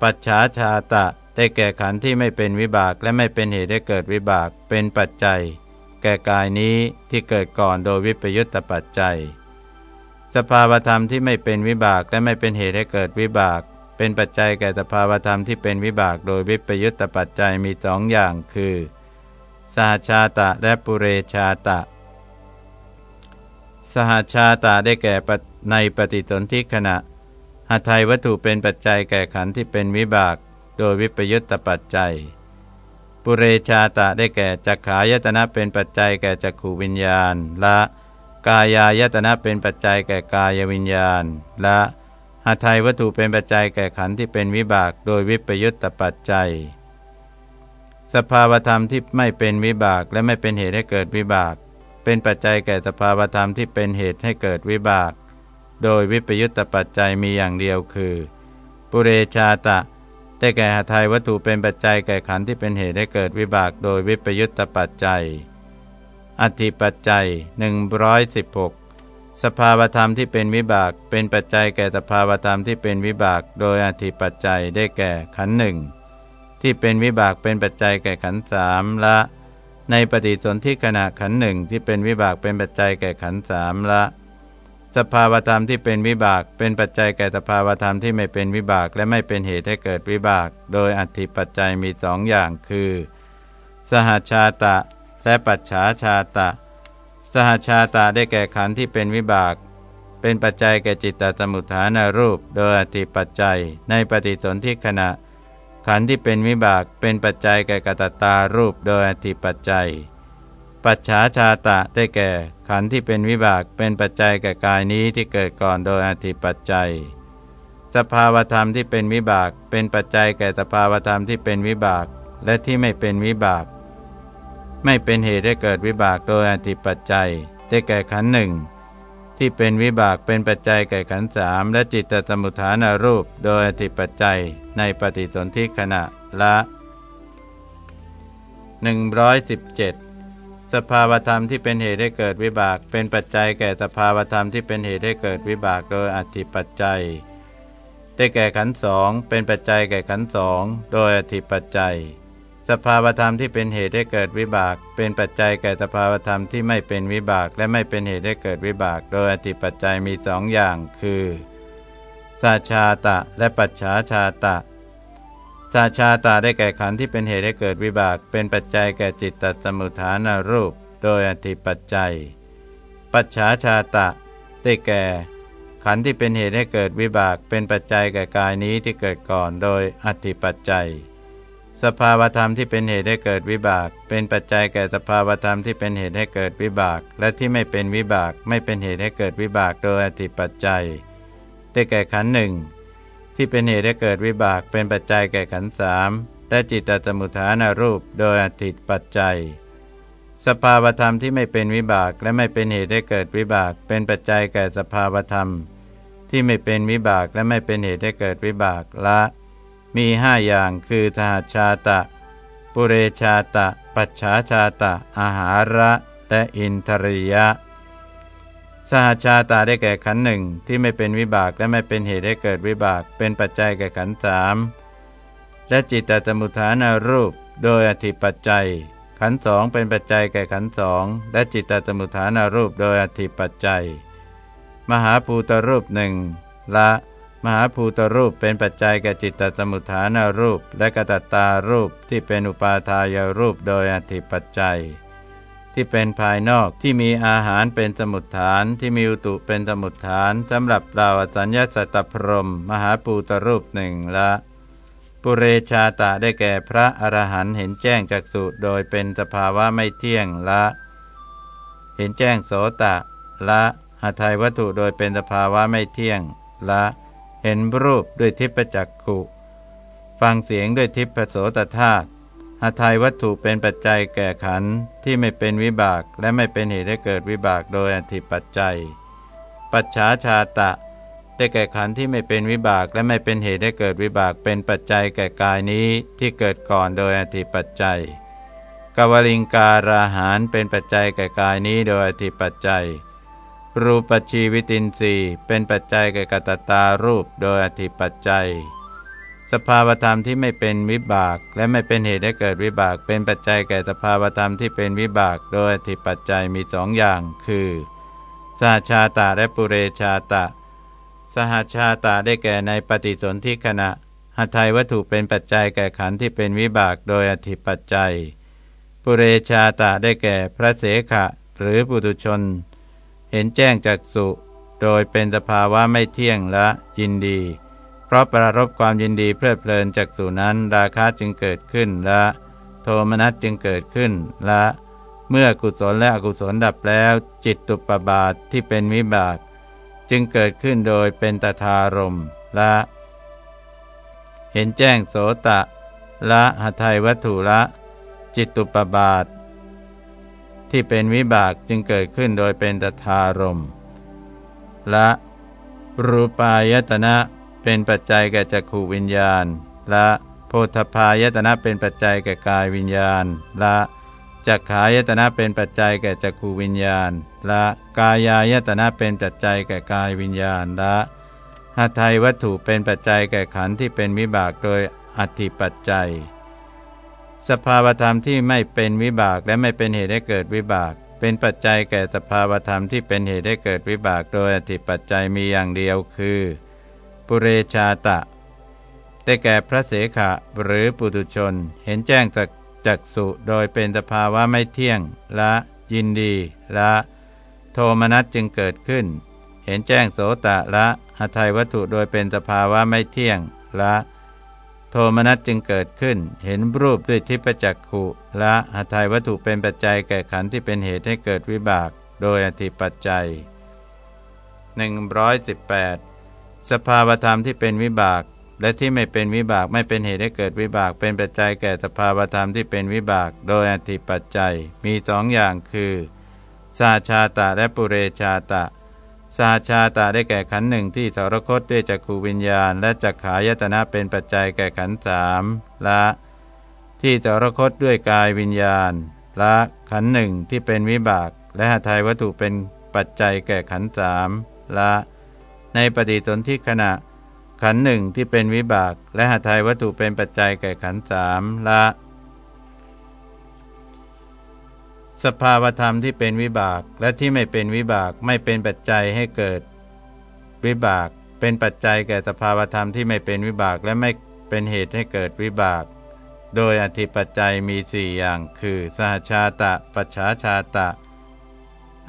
ปัจฉาชาตะได้แก่ขันธ์ที่ไม่เป็นวิบากและไม่เป็นเหตุให้เกิดวิบากเป็นปัจจัย แก่กายนี้ที่เกิดก่อนโดยวิปยุตตปัจจัย สภาวธรรมที่ไม่เป็นวิบากและไม่เป็นเหตุให้เกิดวิบาก เป็นปัจจัยแก่สภาวธรรมที่เป็นวิบากโดยวิปยุตตปัจจัยมีสองอย่างคือ สหชาตะและปุเรชาตะ สหชาตะได้แก่ในปฏิสนธิขณะหาไทยวัตถุเป็นปัจจัยแก่ขันที่เป็นวิบาก โดยวิปยุตตปัจจัย ปุเรชาตะได้แก่จักขายตนะเป็นปัจจัยแก่จักขูวิญญาณละกายายตนะเป็นปัจจัยแก่กายวิญญาณและหาไทยวัตถุเป็นปัจจัยแก่ขันที่เป็นวิบาก โดยวิปยุตตปัจจัย สภาวธรรมที่ไม่เป็นวิบากและไม่เป็นเหตุให้เกิดวิบาก เป็นปัจจัยแก่สภาวธรรมที่เป็นเหตุให้เกิดวิบาก โดยวิปยุตตปัจจัยมีอย่างเดียวคือ ปุเรชาตะ ได้แก่หาไทยวัตถุเป็นปัจจัยแก่ขันธ์ที่เป็นเหตุให้เกิดวิบาก โดยวิปยุตตปัจจัย อธิปัจจัย116 สภาวธรรมที่เป็นวิบากเป็นปัจจัยแก่สภาวธรรมที่เป็นวิบาก โดยอธิปัจจัยได้แก่ขันธ์หนึ่ง ที่เป็นวิบากเป็นปัจจัยแก่ขันสามละ ในปฏิสนธิขณะขันหนึ่งที่เป็นวิบากเป็นปัจจัยแก่ขันสามละ สภาวธรรมที่เป็นวิบากเป็นปัจจัยแก่สภาวธรรมที่ไม่เป็นวิบากและไม่เป็นเหตุให้เกิดวิบาก โดยอธิปัจจัยมีสองอย่างคือ สหชาตะ และปัจฉาชาตะ สหชาตะได้แก่ขันที่เป็นวิบากเป็นปัจจัยแก่จิตตสมุทฐานรูป โดยอธิปัจจัย ในปฏิสนธิขณะ ขันธ์ที่เป็นวิบากเป็นปัจจัยแก่กตตารูปโดยอธิปัจจัย ปัจฉาชาตะได้แก่ ขันธ์ที่เป็นวิบากเป็นปัจจัยแก่กายนี้ที่เกิดก่อนโดยอธิปัจจัย สภาวธรรมที่เป็นวิบากเป็นปัจจัยแก่สภาวธรรมที่เป็นวิบาก และที่ไม่เป็นวิบาก ไม่เป็นเหตุให้เกิดวิบากโดยอธิปัจจัย ได้แก่ขันธ์หนึ่ง ที่เป็นวิบากเป็นปัจจัยแก่ขันสามและจิตตสมุทฐานรูปโดยอธิปัจจัยในปฏิสนธิขณะละ 117 สภาวธรรมที่เป็นเหตุให้เกิดวิบาก เป็นปัจจัยแก่สภาวธรรมที่เป็นเหตุให้เกิดวิบากโดยอธิปัจจัย ได้แก่ขันสองเป็นปัจจัยแก่ขันสองโดยอธิปัจจัย สภาวธรรมที่เป็นเหตุให้เกิดวิบาก เป็นปัจจัยแก่สภาวธรรมที่ไม่เป็นวิบากและไม่เป็นเหตุให้เกิดวิบาก โดยอธิปัจจัยมีสองอย่าง คือสาชาตะ และปัจฉาชาตะสาชาตะได้แก่ขันธ์ที่เป็นเหตุให้เกิดวิบาก เป็นปัจจัยแก่จิตตสมุทฐานรูป โดยอธิปัจจัย ปัจฉาชาตะได้แก่ขันธ์ที่เป็นเหตุให้เกิดวิบาก เป็นปัจจัยแก่กายนี้ที่เกิดก่อน โดยอธิปัจจัย สภาวธรรมที่เป็นเหตุให้เกิดวิบาก เป็นปัจจัยแก่สภาวธรรมที่เป็นเหตุให้เกิดวิบาก และที่ไม่เป็นวิบากไม่เป็นเหตุให้เกิดวิบากโดยอธิปัจจัย ได้แก่ขันหนึ่งที่เป็นเหตุให้เกิดวิบาก เป็นปัจจัยแก่ขันสามและจิตตสมุทฐานรูปโดยอธิปัจจัย สภาวธรรมที่ไม่เป็นวิบากและไม่เป็นเหตุให้เกิดวิบาก เป็นปัจจัยแก่สภาวธรรม ที่ไม่เป็นวิบากและไม่เป็นเหตุให้เกิดวิบากละ มีห้าอย่างคือทหชาตะ ปุเรชาตะ ปัจฉาชาตะ อาหาระและอินทริยะ สหชาตาได้แก่ขันหนึ่งที่ไม่เป็นวิบากและไม่เป็นเหตุให้เกิดวิบาก เป็นปัจจัยแก่ขันสามและจิตตตมุทฐานารูป โดยอธิปัจจัย ขันสองเป็นปัจจัยแก่ขันสองและจิตตตมุทฐานารูปโดยอธิปัจจัย มหาภูตรูปหนึ่งละ มหาภูตรูปเป็นปัจจัยแก่จิตตสมุทฐานรูป และกตัตตารูปที่เป็นอุปาทายรูปโดยอธิปัจจัย ที่เป็นภายนอกที่มีอาหารเป็นสมุทฐานที่มีอุตุเป็นสมุทฐานสำหรับเราสัญญาสัตตพรมมหาภูตรูปหนึ่งละปุเรชาตะได้แก่พระอรหันต์เห็นแจ้งจากสุโดยเป็นสภาวะไม่เที่ยงละ เห็นแจ้งโสตะ ละหาไทยวัตถุโดยเป็นสภาวะไม่เที่ยง ละ เห็นรูปด้วยทิพจักขุฟังเสียงด้วยทิพโสตธาตุหาทายวัตถุเป็นปัจจัยแก่ขันที่ไม่เป็นวิบากและไม่เป็นเหตุให้เกิดวิบากโดยอธิปัจจัย ปัจฉาชาตะ ได้แก่ขันที่ไม่เป็นวิบากและไม่เป็นเหตุให้เกิดวิบากเป็นปัจจัยแก่กายนี้ที่เกิดก่อนโดยอธิปัจจัย กวลิงการาหารเป็นปัจจัยแก่กายนี้โดยอธิปัจจัย รูปชีวิตินทรีย์เป็นปัจจัยแก่กัตตารูปโดยอธิปัจจัย สภาวธรรมที่ไม่เป็นวิบาก และไม่เป็นเหตุให้เกิดวิบาก เป็นปัจจัยแก่สภาวธรรมที่เป็นวิบาก โดยอธิปัจจัยมีสองอย่าง คือสหชาตาและปุเรชาตะ สหชาตาได้แก่ในปฏิสนธิขณะหทัยวัตถุเป็นปัจจัยแก่ขันธ์ที่เป็นวิบากโดยอธิปัจจัย ปุเรชาตาได้แก่พระเสขะหรือปุถุชน เห็นแจ้งจากสุโดยเป็นสภาวะไม่เที่ยงและยินดี เพราะประรบความยินดีเพลิดเพลินจากสุนั้น ราคะจึงเกิดขึ้นและ โทมนัสจึงเกิดขึ้นและ เมื่อกุศลและอกุศลดับแล้ว จิตตุปบาทที่เป็นวิบาก จึงเกิดขึ้นโดยเป็นตถารมและ เห็นแจ้งโสตะ ละหทัยวัตถุละ จิตตุปบาท ที่เป็นวิบากจึงเกิดขึ้นโดยเป็นตถารมละรูปายตนะเป็นปัจจัยแก่จักขูวิญญาณละโพธพายตนะเป็นปัจจัยแก่กายวิญญาณละจักขายตนะเป็นปัจจัยแก่จักขูวิญญาณละกายายตนะเป็นปัจจัยแก่กายวิญญาณละหาไทยวัตถุเป็นปัจจัยแก่ขันธ์ที่เป็นวิบากโดยอธิปัจจัย สภาวธรรมที่ไม่เป็นวิบากและไม่เป็นเหตุให้เกิดวิบาก เป็นปัจจัยแก่สภาวธรรมที่เป็นเหตุให้เกิดวิบาก โดยอธิปัจจัยมีอย่างเดียวคือ ปุเรชาตะได้แก่พระเสขะหรือปุตุชน เห็นแจ้งจากจักสุโดยเป็นสภาวะไม่เที่ยงละยินดีละโทมนัสจึงเกิดขึ้น เห็นแจ้งโสตะละหทัยวัตถุโดยเป็นสภาวะไม่เที่ยงละ มนัสจึงเกิดขึ้น เห็นรูปด้วยทิพจักขุและหทายวัตถุเป็นปัจจัยแก่ขันธ์ที่เป็นเหตุให้เกิดวิบาก โดยอธิปัจจัย 118 สภาวธรรมที่เป็นวิบาก และที่ไม่เป็นวิบากไม่เป็นเหตุให้เกิดวิบาก เป็นปัจจัยแก่สภาวธรรมที่เป็นวิบาก โดยอธิปัจจัย มีสองอย่างคือ สาชาตะและปุเรชาตะ สาชาตาได้แก่ขันหนึ่งที่ทรคตด้วยจักขูวิญญาณ และจักขายตนะเป็นปัจจัยแก่ขันสามละ ที่ทรคตด้วยกายวิญญาณละขันหนึ่งที่เป็นวิบาก และหาทายวัตถุเป็นปัจจัยแก่ขันสามละ ในปฏิสนธิขณะ ขันหนึ่งที่เป็นวิบาก และหาทายวัตถุเป็นปัจจัยแก่ขันสามละ สภาวธรรมที่เป็นวิบากและที่ไม่เป็นวิบากไม่เป็นปัจจัยให้เกิด วิบากเป็นปัจจัยแก่สภาวธรรมที่ไม่เป็นวิบากและไม่เป็นเหตุให้เกิดวิบาก โดยอธิปัจจัยมีสี่อย่าง คือ สหชาตะ ปัจฉาชาตะ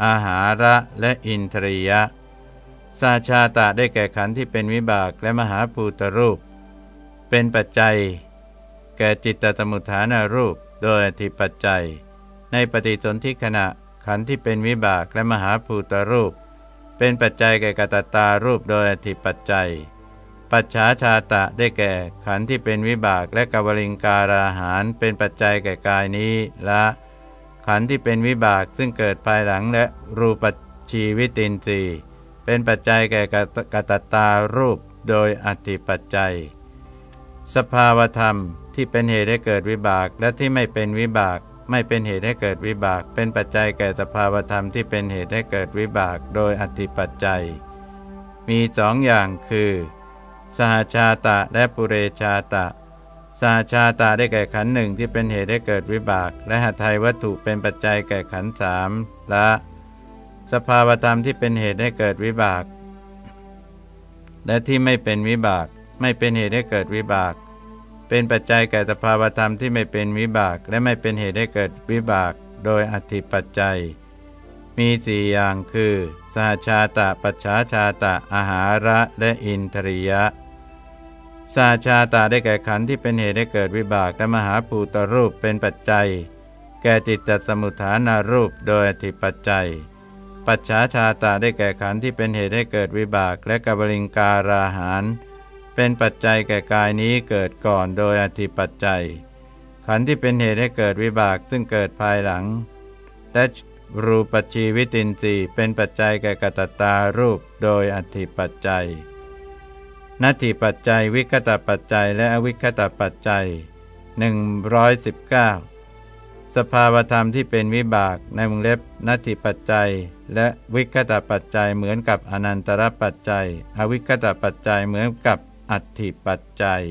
อาหาระและอินทรียะ สหชาตะได้แก่ขันธ์ที่เป็นวิบากและมหาภูตรูป เป็นปัจจัย แก่จิตตสมุทฐานรูป โดยอธิปัจจัย ในปฏิสนธิขณะขันธ์ที่เป็นวิบากและมหาภูตรูป เป็นปัจจัยแก่กตตารูปโดยอธิปัจจัย ปัจฉาชาตะได้แก่ขันธ์ที่เป็นวิบากและกวลิงการาหารเป็นปัจจัยแก่กายนี้ละ ขันธ์ที่เป็นวิบากซึ่งเกิดภายหลังและรูปชีวิตินทรีย์เป็นปัจจัยแก่กตตารูปโดยอธิปัจจัย สภาวธรรมที่เป็นเหตุให้เกิดวิบากและที่ไม่เป็นวิบาก ไม่เป็นเหตุให้เกิดวิบาก เป็นปัจจัยแก่สภาวธรรมที่เป็นเหตุให้เกิดวิบาก โดยอธิปัจจัย มีสองอย่างคือ สหชาตะและปุเรชาตะ สหชาตะได้แก่ขันหนึ่งที่เป็นเหตุให้เกิดวิบาก และหทัยวัตถุเป็นปัจจัยแก่ขันสามละ สภาวธรรมที่เป็นเหตุให้เกิดวิบาก และที่ไม่เป็นวิบาก ไม่เป็นเหตุให้เกิดวิบาก เป็นปัจจัยแก่สภาวธรรมที่ไม่เป็นวิบาก และไม่เป็นเหตุให้เกิดวิบาก โดยอธิปัจจัย มีสี่อย่างคือ สหชาตะปัจฉาชาตะอาหาระและอินทริยะสหชาตะได้แก่ขันที่เป็นเหตุให้เกิดวิบากและมหาภูตรูปเป็นปัจจัย แก่จิตตสมุทฐานารูปโดยอธิปัจจัย ปัจฉาชาตะได้แก่ขันที่เป็นเหตุให้เกิดวิบากและกบลิงการาหาร เป็นปัจจัยแก่กายนี้เกิดก่อนโดยอธิปัจจัย ขันธ์ที่เป็นเหตุให้เกิดวิบากซึ่งเกิดภายหลังและรูปชีวิตินทรีย์เป็นปัจจัยแก่กตตารูปโดยอธิปัจจัยนัตถิปัจจัยวิคตปัจจัยและอวิคตปัจจัย 119 สภาวธรรมที่เป็นวิบากในวงเล็บนัตถิปัจจัย และวิคตปัจจัยเหมือนกับอนันตรปัจจัย อวิคตปัจจัยเหมือนกับ อัตถิปัจจัย